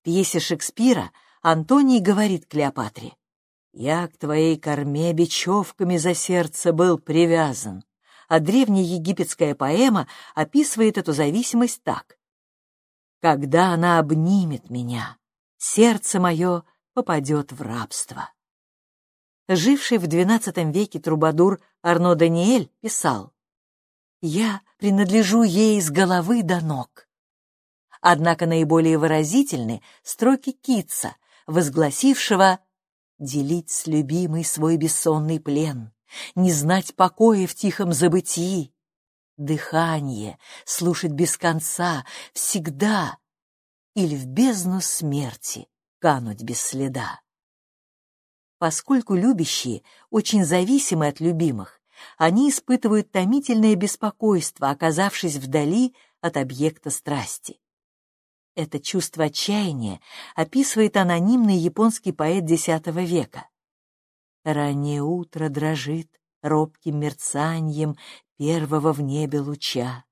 В пьесе Шекспира Антоний говорит Клеопатре «Я к твоей корме бечевками за сердце был привязан», а древняя египетская поэма описывает эту зависимость так. «Когда она обнимет меня, сердце мое попадет в рабство». Живший в XII веке трубадур Арно Даниэль писал «Я принадлежу ей с головы до ног». Однако наиболее выразительны строки Китса, возгласившего «делить с любимой свой бессонный плен, не знать покоя в тихом забытии, дыхание слушать без конца, всегда, или в бездну смерти кануть без следа». Поскольку любящие очень зависимы от любимых, они испытывают томительное беспокойство, оказавшись вдали от объекта страсти. Это чувство отчаяния описывает анонимный японский поэт X века. «Раннее утро дрожит робким мерцанием первого в небе луча.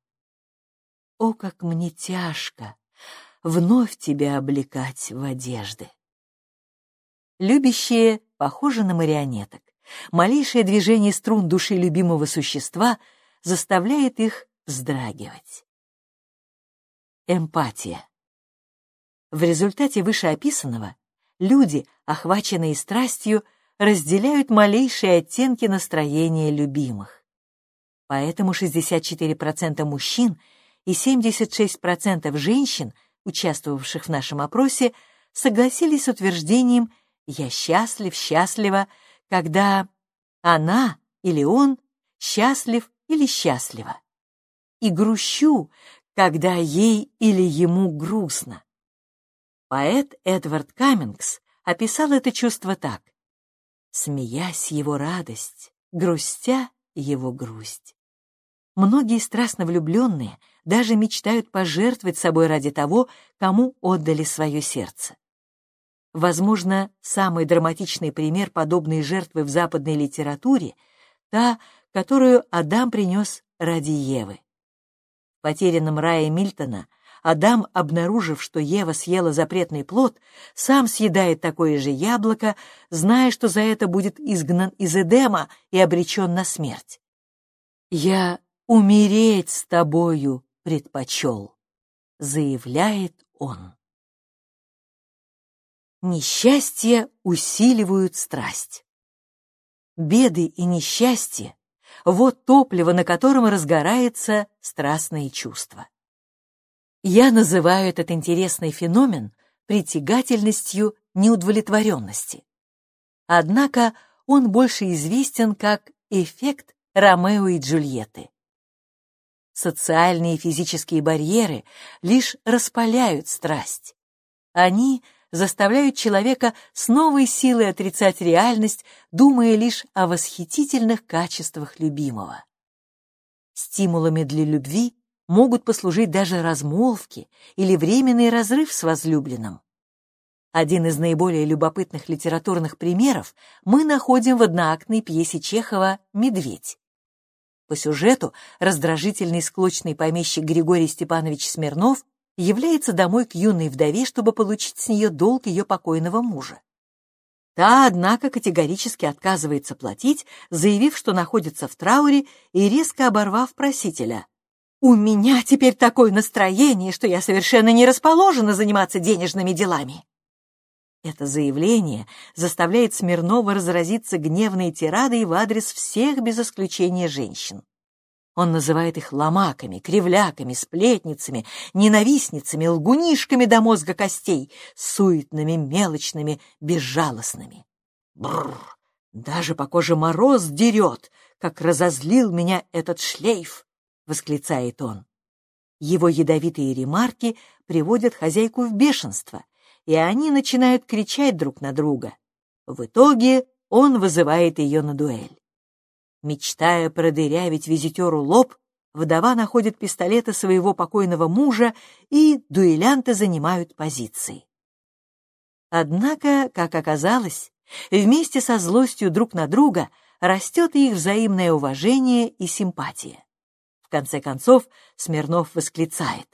О, как мне тяжко вновь тебя облекать в одежды!» Любящие похожи на марионеток. Малейшее движение струн души любимого существа заставляет их вздрагивать. Эмпатия. В результате вышеописанного люди, охваченные страстью, разделяют малейшие оттенки настроения любимых. Поэтому 64% мужчин и 76% женщин, участвовавших в нашем опросе, согласились с утверждением я счастлив, счастлива, когда она или он счастлив или счастлива. И грущу, когда ей или ему грустно. Поэт Эдвард Каммингс описал это чувство так. Смеясь его радость, грустя его грусть. Многие страстно влюбленные даже мечтают пожертвовать собой ради того, кому отдали свое сердце. Возможно, самый драматичный пример подобной жертвы в западной литературе — та, которую Адам принес ради Евы. В «Потерянном рае» Мильтона Адам, обнаружив, что Ева съела запретный плод, сам съедает такое же яблоко, зная, что за это будет изгнан из Эдема и обречен на смерть. «Я умереть с тобою предпочел», — заявляет он. Несчастья усиливают страсть. Беды и несчастья — вот топливо, на котором разгорается страстное чувство. Я называю этот интересный феномен притягательностью неудовлетворенности. Однако он больше известен как эффект Ромео и Джульетты. Социальные и физические барьеры лишь распаляют страсть. Они — заставляют человека с новой силой отрицать реальность, думая лишь о восхитительных качествах любимого. Стимулами для любви могут послужить даже размолвки или временный разрыв с возлюбленным. Один из наиболее любопытных литературных примеров мы находим в одноактной пьесе Чехова «Медведь». По сюжету раздражительный склочный помещик Григорий Степанович Смирнов является домой к юной вдове, чтобы получить с нее долг ее покойного мужа. Та, однако, категорически отказывается платить, заявив, что находится в трауре и резко оборвав просителя. «У меня теперь такое настроение, что я совершенно не расположена заниматься денежными делами». Это заявление заставляет Смирнова разразиться гневной тирадой в адрес всех без исключения женщин. Он называет их ломаками, кривляками, сплетницами, ненавистницами, лгунишками до мозга костей, суетными, мелочными, безжалостными. Бррр! Даже по коже мороз дерет, как разозлил меня этот шлейф, — восклицает он. Его ядовитые ремарки приводят хозяйку в бешенство, и они начинают кричать друг на друга. В итоге он вызывает ее на дуэль. Мечтая продырявить визитеру лоб, вдова находит пистолеты своего покойного мужа, и дуэлянты занимают позиции. Однако, как оказалось, вместе со злостью друг на друга растет их взаимное уважение и симпатия. В конце концов, Смирнов восклицает.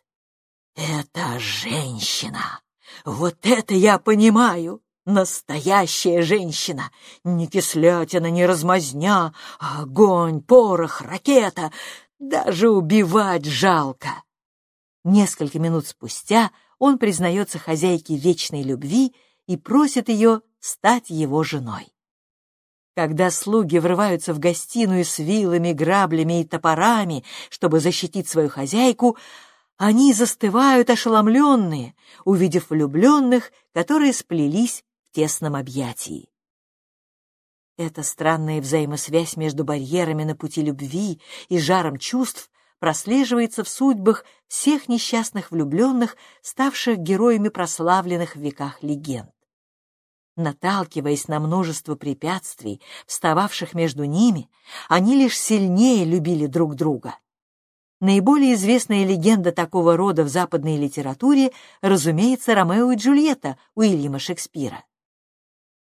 «Это женщина! Вот это я понимаю! Настоящая женщина! Не кислятина, не размазня, а огонь, порох, ракета! Даже убивать жалко!» Несколько минут спустя он признается хозяйке вечной любви и просит ее стать его женой. Когда слуги врываются в гостиную с вилами, граблями и топорами, чтобы защитить свою хозяйку, они застывают ошеломленные, увидев влюбленных, которые сплелись в тесном объятии. Эта странная взаимосвязь между барьерами на пути любви и жаром чувств прослеживается в судьбах всех несчастных влюбленных, ставших героями прославленных в веках легенд. Наталкиваясь на множество препятствий, встававших между ними, они лишь сильнее любили друг друга. Наиболее известная легенда такого рода в западной литературе, разумеется, Ромео и Джульетта Уильяма Шекспира.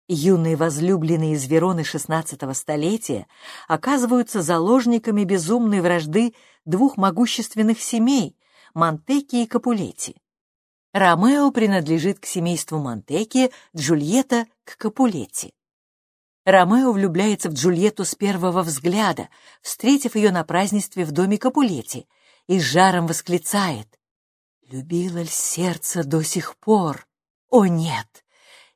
Юные возлюбленные из Вероны XVI столетия оказываются заложниками безумной вражды двух могущественных семей — Монтеки и Капулетти. Ромео принадлежит к семейству Монтеки, Джульетта — к Капулетти. Ромео влюбляется в Джульетту с первого взгляда, встретив ее на празднестве в доме Капулетти, и с жаром восклицает «Любило ли сердце до сих пор? О нет!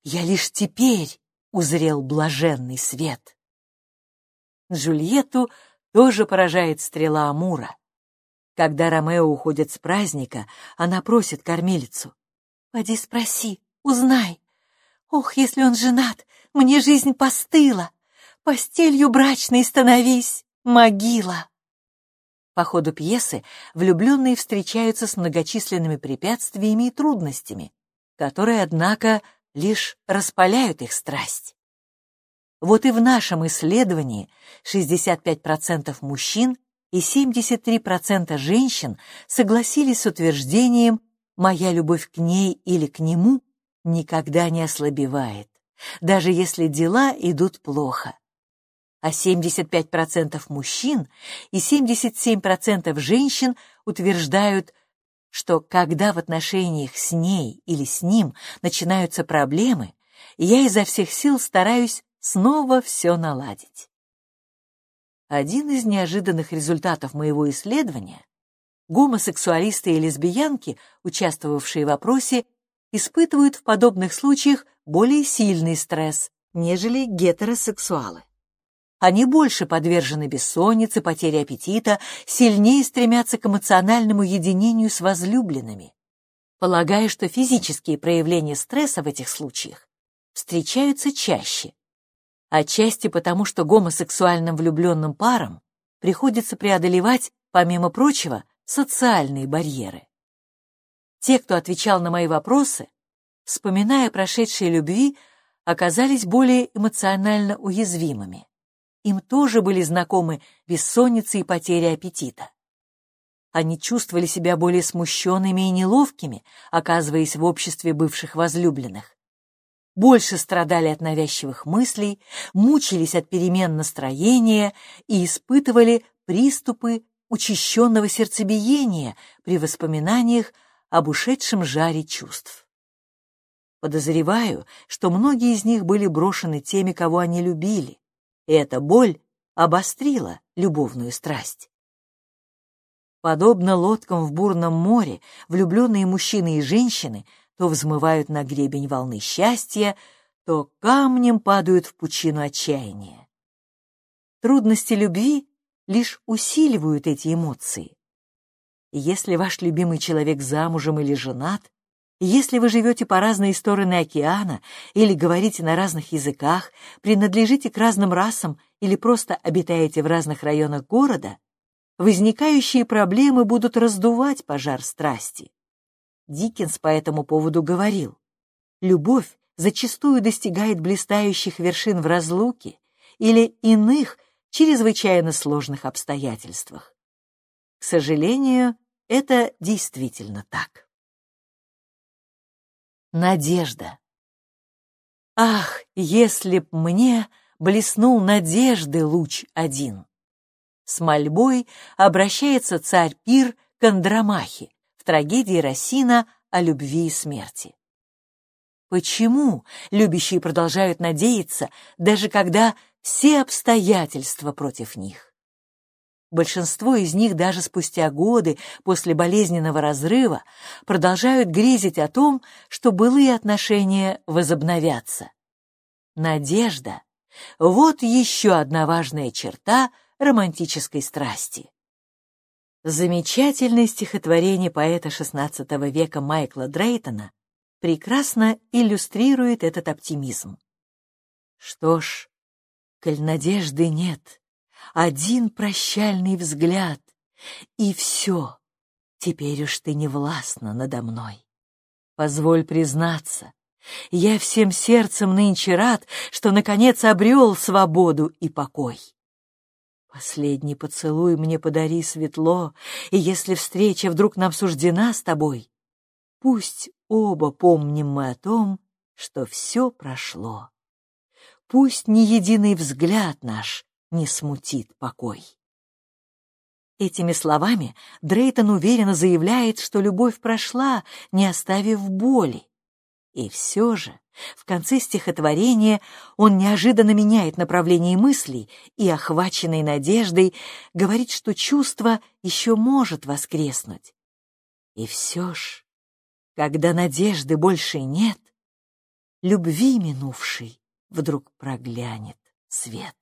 Я лишь теперь узрел блаженный свет!» Джульетту тоже поражает стрела Амура. Когда Ромео уходит с праздника, она просит кормилицу. «Поди спроси, узнай. Ох, если он женат, мне жизнь постыла. Постелью брачной становись, могила». По ходу пьесы влюбленные встречаются с многочисленными препятствиями и трудностями, которые, однако, лишь распаляют их страсть. Вот и в нашем исследовании 65% мужчин и 73% женщин согласились с утверждением «моя любовь к ней или к нему никогда не ослабевает, даже если дела идут плохо». А 75% мужчин и 77% женщин утверждают, что когда в отношениях с ней или с ним начинаются проблемы, я изо всех сил стараюсь снова все наладить. Один из неожиданных результатов моего исследования — гомосексуалисты и лесбиянки, участвовавшие в опросе, испытывают в подобных случаях более сильный стресс, нежели гетеросексуалы. Они больше подвержены бессоннице, потере аппетита, сильнее стремятся к эмоциональному единению с возлюбленными. Полагаю, что физические проявления стресса в этих случаях встречаются чаще, Отчасти потому, что гомосексуальным влюбленным парам приходится преодолевать, помимо прочего, социальные барьеры. Те, кто отвечал на мои вопросы, вспоминая прошедшие любви, оказались более эмоционально уязвимыми. Им тоже были знакомы бессонница и потеря аппетита. Они чувствовали себя более смущенными и неловкими, оказываясь в обществе бывших возлюбленных больше страдали от навязчивых мыслей, мучились от перемен настроения и испытывали приступы учащенного сердцебиения при воспоминаниях об ушедшем жаре чувств. Подозреваю, что многие из них были брошены теми, кого они любили, и эта боль обострила любовную страсть. Подобно лодкам в бурном море, влюбленные мужчины и женщины то взмывают на гребень волны счастья, то камнем падают в пучину отчаяния. Трудности любви лишь усиливают эти эмоции. Если ваш любимый человек замужем или женат, если вы живете по разные стороны океана или говорите на разных языках, принадлежите к разным расам или просто обитаете в разных районах города, возникающие проблемы будут раздувать пожар страсти. Диккенс по этому поводу говорил, «Любовь зачастую достигает блистающих вершин в разлуке или иных чрезвычайно сложных обстоятельствах. К сожалению, это действительно так. Надежда. Ах, если б мне блеснул надежды луч один! С мольбой обращается царь Пир к Андромахе в трагедии Рассина о любви и смерти. Почему любящие продолжают надеяться, даже когда все обстоятельства против них? Большинство из них даже спустя годы после болезненного разрыва продолжают грезить о том, что былые отношения возобновятся. Надежда — вот еще одна важная черта романтической страсти. Замечательное стихотворение поэта XVI века Майкла Дрейтона прекрасно иллюстрирует этот оптимизм. Что ж, коль надежды нет, один прощальный взгляд, и все, теперь уж ты не властна надо мной. Позволь признаться, я всем сердцем нынче рад, что, наконец, обрел свободу и покой. Последний поцелуй мне подари светло, и если встреча вдруг нам суждена с тобой, пусть оба помним мы о том, что все прошло. Пусть ни единый взгляд наш не смутит покой. Этими словами Дрейтон уверенно заявляет, что любовь прошла, не оставив боли. И все же в конце стихотворения он неожиданно меняет направление мыслей и, охваченный надеждой, говорит, что чувство еще может воскреснуть. И все ж, когда надежды больше нет, любви минувшей вдруг проглянет свет.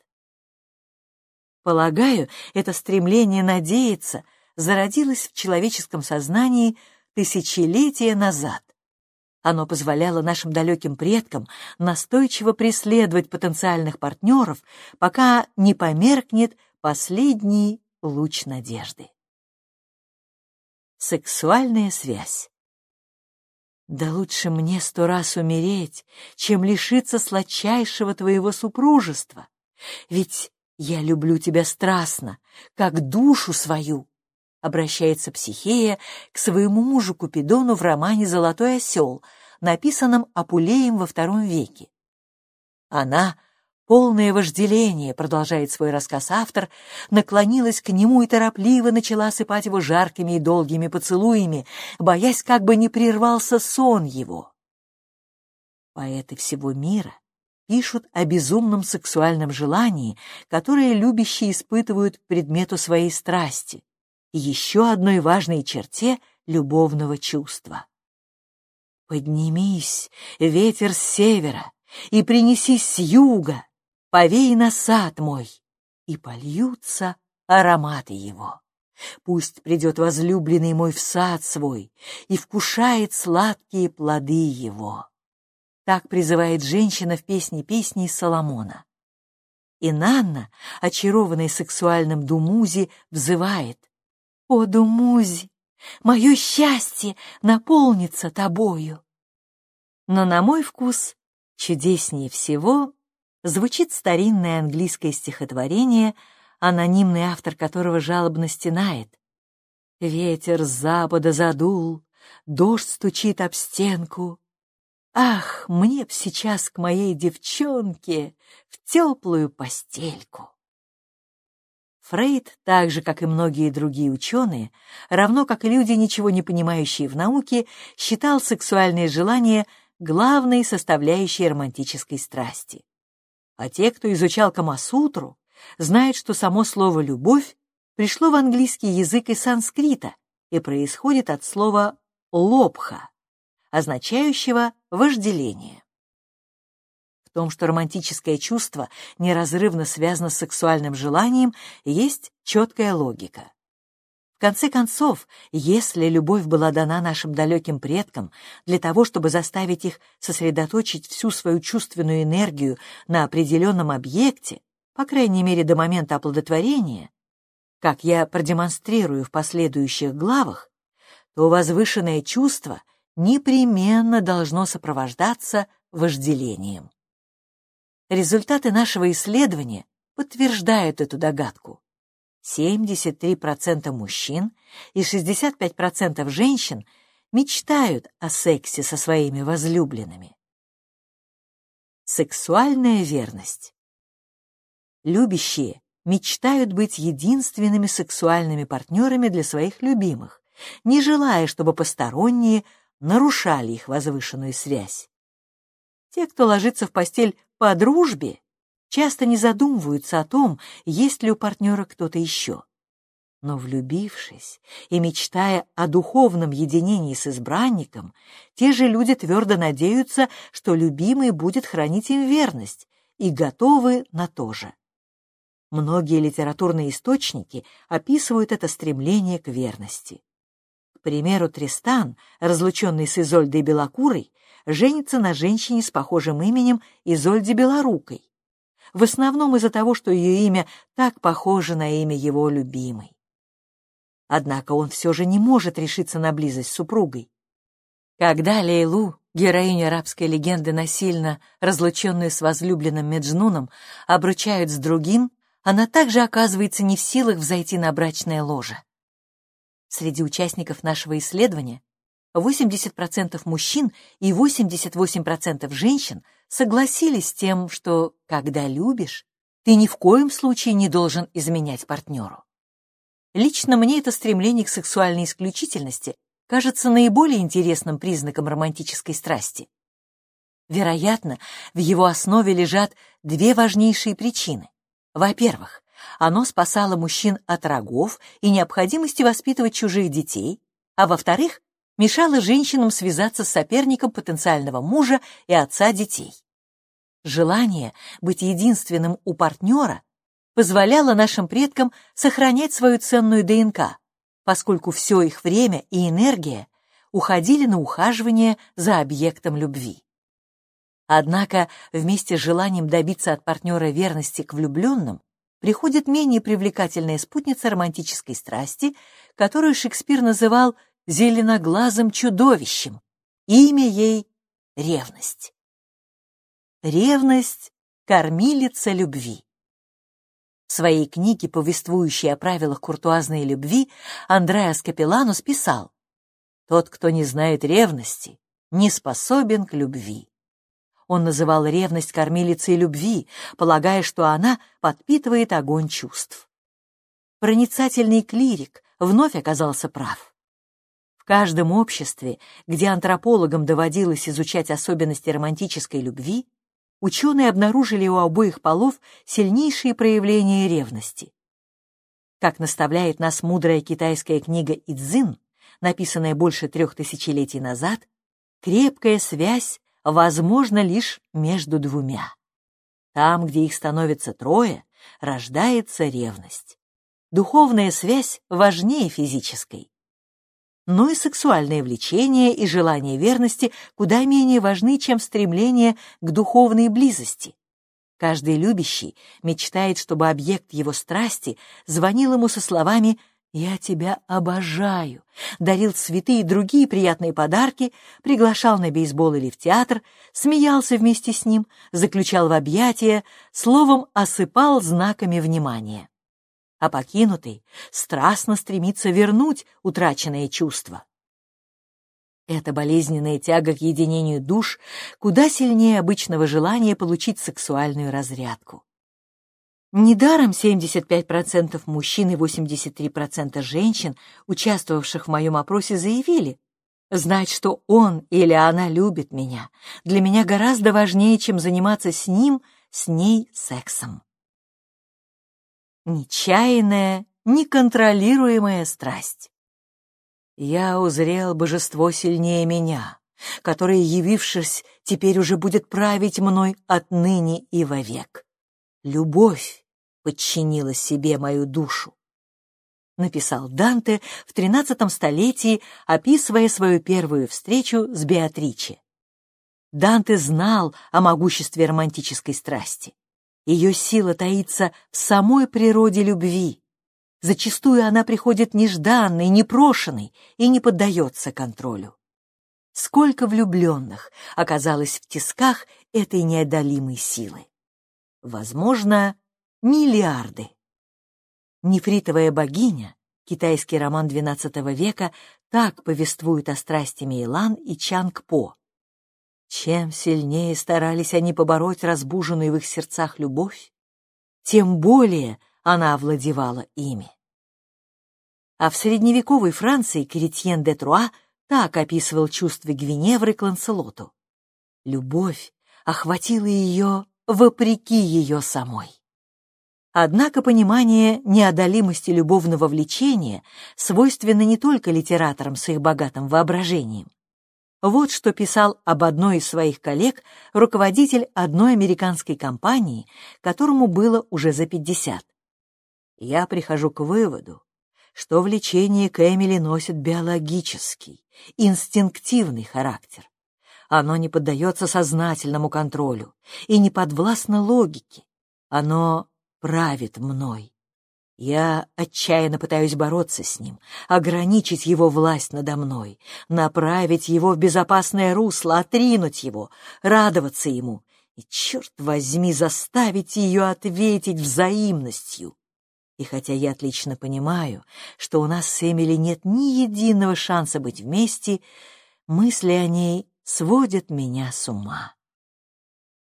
Полагаю, это стремление надеяться зародилось в человеческом сознании тысячелетия назад. Оно позволяло нашим далеким предкам настойчиво преследовать потенциальных партнеров, пока не померкнет последний луч надежды. Сексуальная связь. Да лучше мне сто раз умереть, чем лишиться сладчайшего твоего супружества. Ведь «Я люблю тебя страстно, как душу свою», — обращается Психея к своему мужу Купидону в романе «Золотой осел», написанном Апулеем во втором веке. Она, полное вожделение, продолжает свой рассказ автор, наклонилась к нему и торопливо начала сыпать его жаркими и долгими поцелуями, боясь, как бы не прервался сон его. Поэты всего мира пишут о безумном сексуальном желании, которое любящие испытывают предмету своей страсти, и еще одной важной черте любовного чувства. Поднимись, ветер с севера, и принеси с юга, повей на сад мой, и польются ароматы его. Пусть придет возлюбленный мой в сад свой и вкушает сладкие плоды его. Так призывает женщина в песне песни Соломона. И Нанна, очарованная сексуальным Думузи, взывает «О, Думузи, мое счастье наполнится тобою!» Но на мой вкус чудеснее всего звучит старинное английское стихотворение, анонимный автор которого жалобно стенает. Ветер с запада задул, дождь стучит об стенку, Ах, мне б сейчас к моей девчонке в теплую постельку. Фрейд, так же, как и многие другие ученые, равно как и люди, ничего не понимающие в науке, считал сексуальное желание главной составляющей романтической страсти. А те, кто изучал Камасутру, знают, что само слово «любовь» пришло в английский язык из санскрита и происходит от слова «лобха», означающего вожделение. В том, что романтическое чувство неразрывно связано с сексуальным желанием, есть четкая логика. В конце концов, если любовь была дана нашим далеким предкам для того, чтобы заставить их сосредоточить всю свою чувственную энергию на определенном объекте, по крайней мере до момента оплодотворения, как я продемонстрирую в последующих главах, то возвышенное чувство — непременно должно сопровождаться вожделением. Результаты нашего исследования подтверждают эту догадку. 73% мужчин и 65% женщин мечтают о сексе со своими возлюбленными. Сексуальная верность. Любящие мечтают быть единственными сексуальными партнерами для своих любимых, не желая, чтобы посторонние нарушали их возвышенную связь. Те, кто ложится в постель по дружбе, часто не задумываются о том, есть ли у партнера кто-то еще. Но влюбившись и мечтая о духовном единении с избранником, те же люди твердо надеются, что любимый будет хранить им верность и готовы на то же. Многие литературные источники описывают это стремление к верности. Примеру, Тристан, разлученный с Изольдой Белокурой, женится на женщине с похожим именем Изольде Белорукой, в основном из-за того, что ее имя так похоже на имя его любимой. Однако он все же не может решиться на близость с супругой. Когда Лейлу, героиню арабской легенды, насильно разлученную с возлюбленным Меджнуном, обручают с другим, она также оказывается не в силах взойти на брачное ложе. Среди участников нашего исследования 80% мужчин и 88% женщин согласились с тем, что, когда любишь, ты ни в коем случае не должен изменять партнеру. Лично мне это стремление к сексуальной исключительности кажется наиболее интересным признаком романтической страсти. Вероятно, в его основе лежат две важнейшие причины. Во-первых, оно спасало мужчин от рогов и необходимости воспитывать чужих детей, а во-вторых, мешало женщинам связаться с соперником потенциального мужа и отца детей. Желание быть единственным у партнера позволяло нашим предкам сохранять свою ценную ДНК, поскольку все их время и энергия уходили на ухаживание за объектом любви. Однако вместе с желанием добиться от партнера верности к влюбленным приходит менее привлекательная спутница романтической страсти, которую Шекспир называл зеленоглазым чудовищем. Имя ей — ревность. Ревность — кормилица любви. В своей книге, повествующей о правилах куртуазной любви, Андреас Капелланус писал «Тот, кто не знает ревности, не способен к любви». Он называл ревность кормилицей любви, полагая, что она подпитывает огонь чувств. Проницательный клирик вновь оказался прав. В каждом обществе, где антропологам доводилось изучать особенности романтической любви, ученые обнаружили у обоих полов сильнейшие проявления ревности. Как наставляет нас мудрая китайская книга Идзин, написанная больше трех тысячелетий назад, крепкая связь возможна лишь между двумя. Там, где их становится трое, рождается ревность. Духовная связь важнее физической но и сексуальное влечение и желание верности куда менее важны, чем стремление к духовной близости. Каждый любящий мечтает, чтобы объект его страсти звонил ему со словами «Я тебя обожаю», дарил цветы и другие приятные подарки, приглашал на бейсбол или в театр, смеялся вместе с ним, заключал в объятия, словом, осыпал знаками внимания а покинутый страстно стремится вернуть утраченное чувство. Эта болезненная тяга к единению душ куда сильнее обычного желания получить сексуальную разрядку. Недаром 75% мужчин и 83% женщин, участвовавших в моем опросе, заявили, знать, что он или она любит меня, для меня гораздо важнее, чем заниматься с ним, с ней сексом. Нечаянная, неконтролируемая страсть. Я узрел божество сильнее меня, которое, явившись, теперь уже будет править мной отныне и вовек. Любовь подчинила себе мою душу. Написал Данте в тринадцатом столетии, описывая свою первую встречу с Беатриче. Данте знал о могуществе романтической страсти. Ее сила таится в самой природе любви. Зачастую она приходит нежданной, непрошенной и не поддается контролю. Сколько влюбленных оказалось в тисках этой неодолимой силы? Возможно, миллиарды. Нефритовая богиня, китайский роман XII века, так повествует о страсти Мейлан и Чанг-По. Чем сильнее старались они побороть разбуженную в их сердцах любовь, тем более она овладевала ими. А в средневековой Франции Кретьен де Труа так описывал чувства Гвиневры к Ланселоту. Любовь охватила ее вопреки ее самой. Однако понимание неодолимости любовного влечения свойственно не только литераторам с их богатым воображением. Вот что писал об одной из своих коллег руководитель одной американской компании, которому было уже за 50. Я прихожу к выводу, что влечение к Эмили носит биологический, инстинктивный характер. Оно не поддается сознательному контролю и не подвластно логике. Оно правит мной. Я отчаянно пытаюсь бороться с ним, ограничить его власть надо мной, направить его в безопасное русло, отринуть его, радоваться ему и, черт возьми, заставить ее ответить взаимностью. И хотя я отлично понимаю, что у нас с Эмили нет ни единого шанса быть вместе, мысли о ней сводят меня с ума.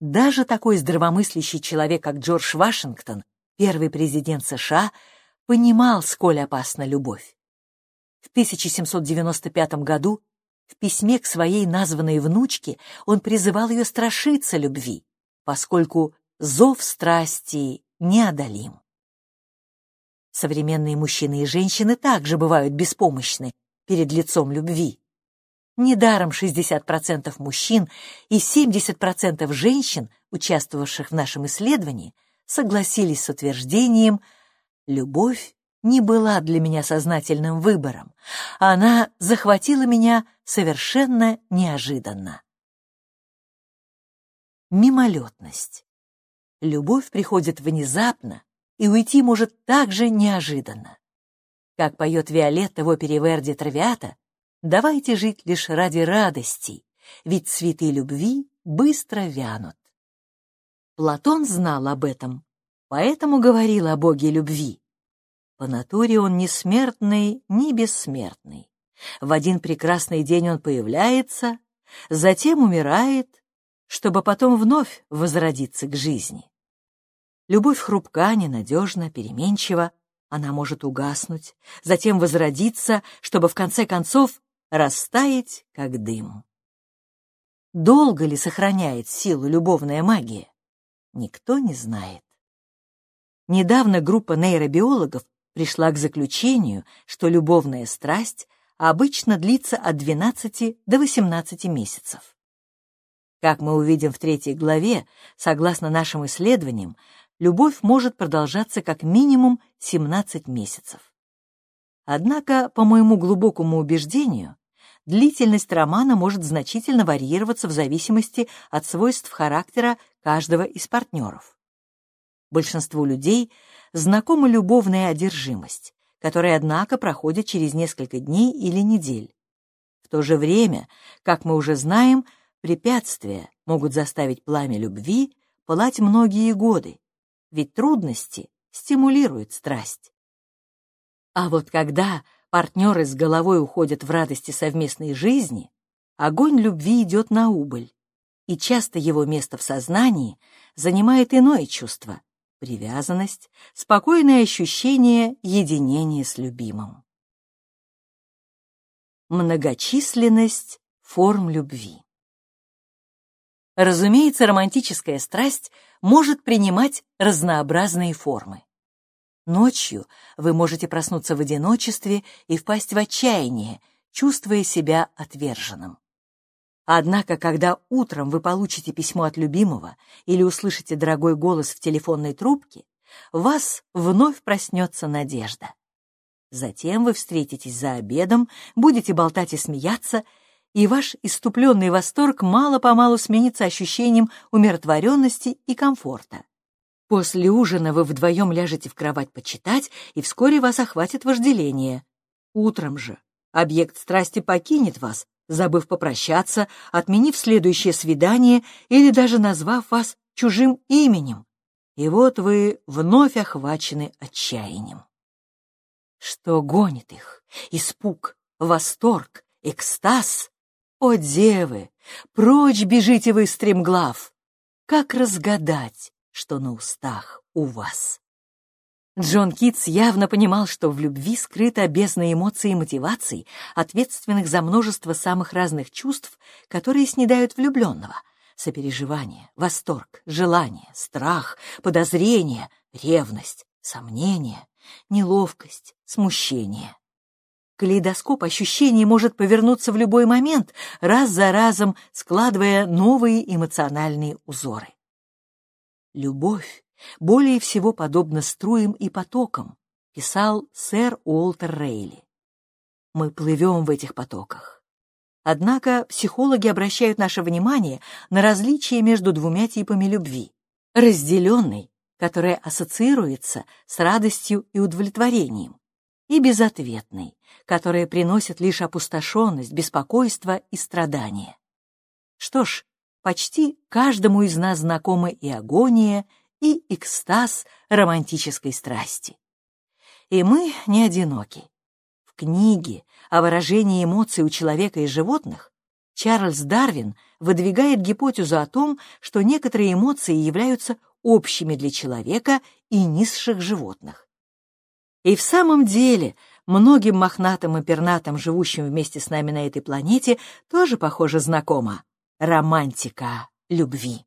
Даже такой здравомыслящий человек, как Джордж Вашингтон, первый президент США, понимал, сколь опасна любовь. В 1795 году в письме к своей названной внучке он призывал ее страшиться любви, поскольку зов страсти неодолим. Современные мужчины и женщины также бывают беспомощны перед лицом любви. Недаром 60% мужчин и 70% женщин, участвовавших в нашем исследовании, согласились с утверждением «любовь не была для меня сознательным выбором, она захватила меня совершенно неожиданно». Мимолетность. Любовь приходит внезапно и уйти может так же неожиданно. Как поет Виолетта в опере Верди «Травиата», давайте жить лишь ради радостей, ведь цветы любви быстро вянут. Платон знал об этом, поэтому говорил о боге любви. По натуре он ни смертный, ни бессмертный. В один прекрасный день он появляется, затем умирает, чтобы потом вновь возродиться к жизни. Любовь хрупка, ненадежна, переменчива, она может угаснуть, затем возродиться, чтобы в конце концов растаять, как дым. Долго ли сохраняет силу любовная магия? никто не знает. Недавно группа нейробиологов пришла к заключению, что любовная страсть обычно длится от 12 до 18 месяцев. Как мы увидим в третьей главе, согласно нашим исследованиям, любовь может продолжаться как минимум 17 месяцев. Однако, по моему глубокому убеждению, длительность романа может значительно варьироваться в зависимости от свойств характера каждого из партнеров. Большинству людей знакома любовная одержимость, которая, однако, проходит через несколько дней или недель. В то же время, как мы уже знаем, препятствия могут заставить пламя любви пылать многие годы, ведь трудности стимулируют страсть. А вот когда партнеры с головой уходят в радости совместной жизни, огонь любви идет на убыль, и часто его место в сознании занимает иное чувство — привязанность, спокойное ощущение единения с любимым. Многочисленность форм любви Разумеется, романтическая страсть может принимать разнообразные формы. Ночью вы можете проснуться в одиночестве и впасть в отчаяние, чувствуя себя отверженным. Однако, когда утром вы получите письмо от любимого или услышите дорогой голос в телефонной трубке, вас вновь проснется надежда. Затем вы встретитесь за обедом, будете болтать и смеяться, и ваш иступленный восторг мало-помалу сменится ощущением умиротворенности и комфорта. После ужина вы вдвоем ляжете в кровать почитать, и вскоре вас охватит вожделение. Утром же объект страсти покинет вас, забыв попрощаться, отменив следующее свидание или даже назвав вас чужим именем. И вот вы вновь охвачены отчаянием. Что гонит их? Испуг, восторг, экстаз? О, девы, прочь бежите вы, стремглав! Как разгадать, что на устах у вас? Джон Китс явно понимал, что в любви скрыта бездна эмоций и мотиваций, ответственных за множество самых разных чувств, которые снедают влюбленного. Сопереживание, восторг, желание, страх, подозрение, ревность, сомнение, неловкость, смущение. Калейдоскоп ощущений может повернуться в любой момент, раз за разом складывая новые эмоциональные узоры. Любовь более всего подобно струям и потокам, писал сэр Уолтер Рейли. Мы плывем в этих потоках. Однако психологи обращают наше внимание на различия между двумя типами любви. Разделенной, которая ассоциируется с радостью и удовлетворением, и безответной, которая приносит лишь опустошенность, беспокойство и страдания. Что ж, почти каждому из нас знакомы и агония, и экстаз романтической страсти. И мы не одиноки. В книге о выражении эмоций у человека и животных Чарльз Дарвин выдвигает гипотезу о том, что некоторые эмоции являются общими для человека и низших животных. И в самом деле, многим мохнатым и пернатым, живущим вместе с нами на этой планете, тоже, похоже, знакома романтика любви.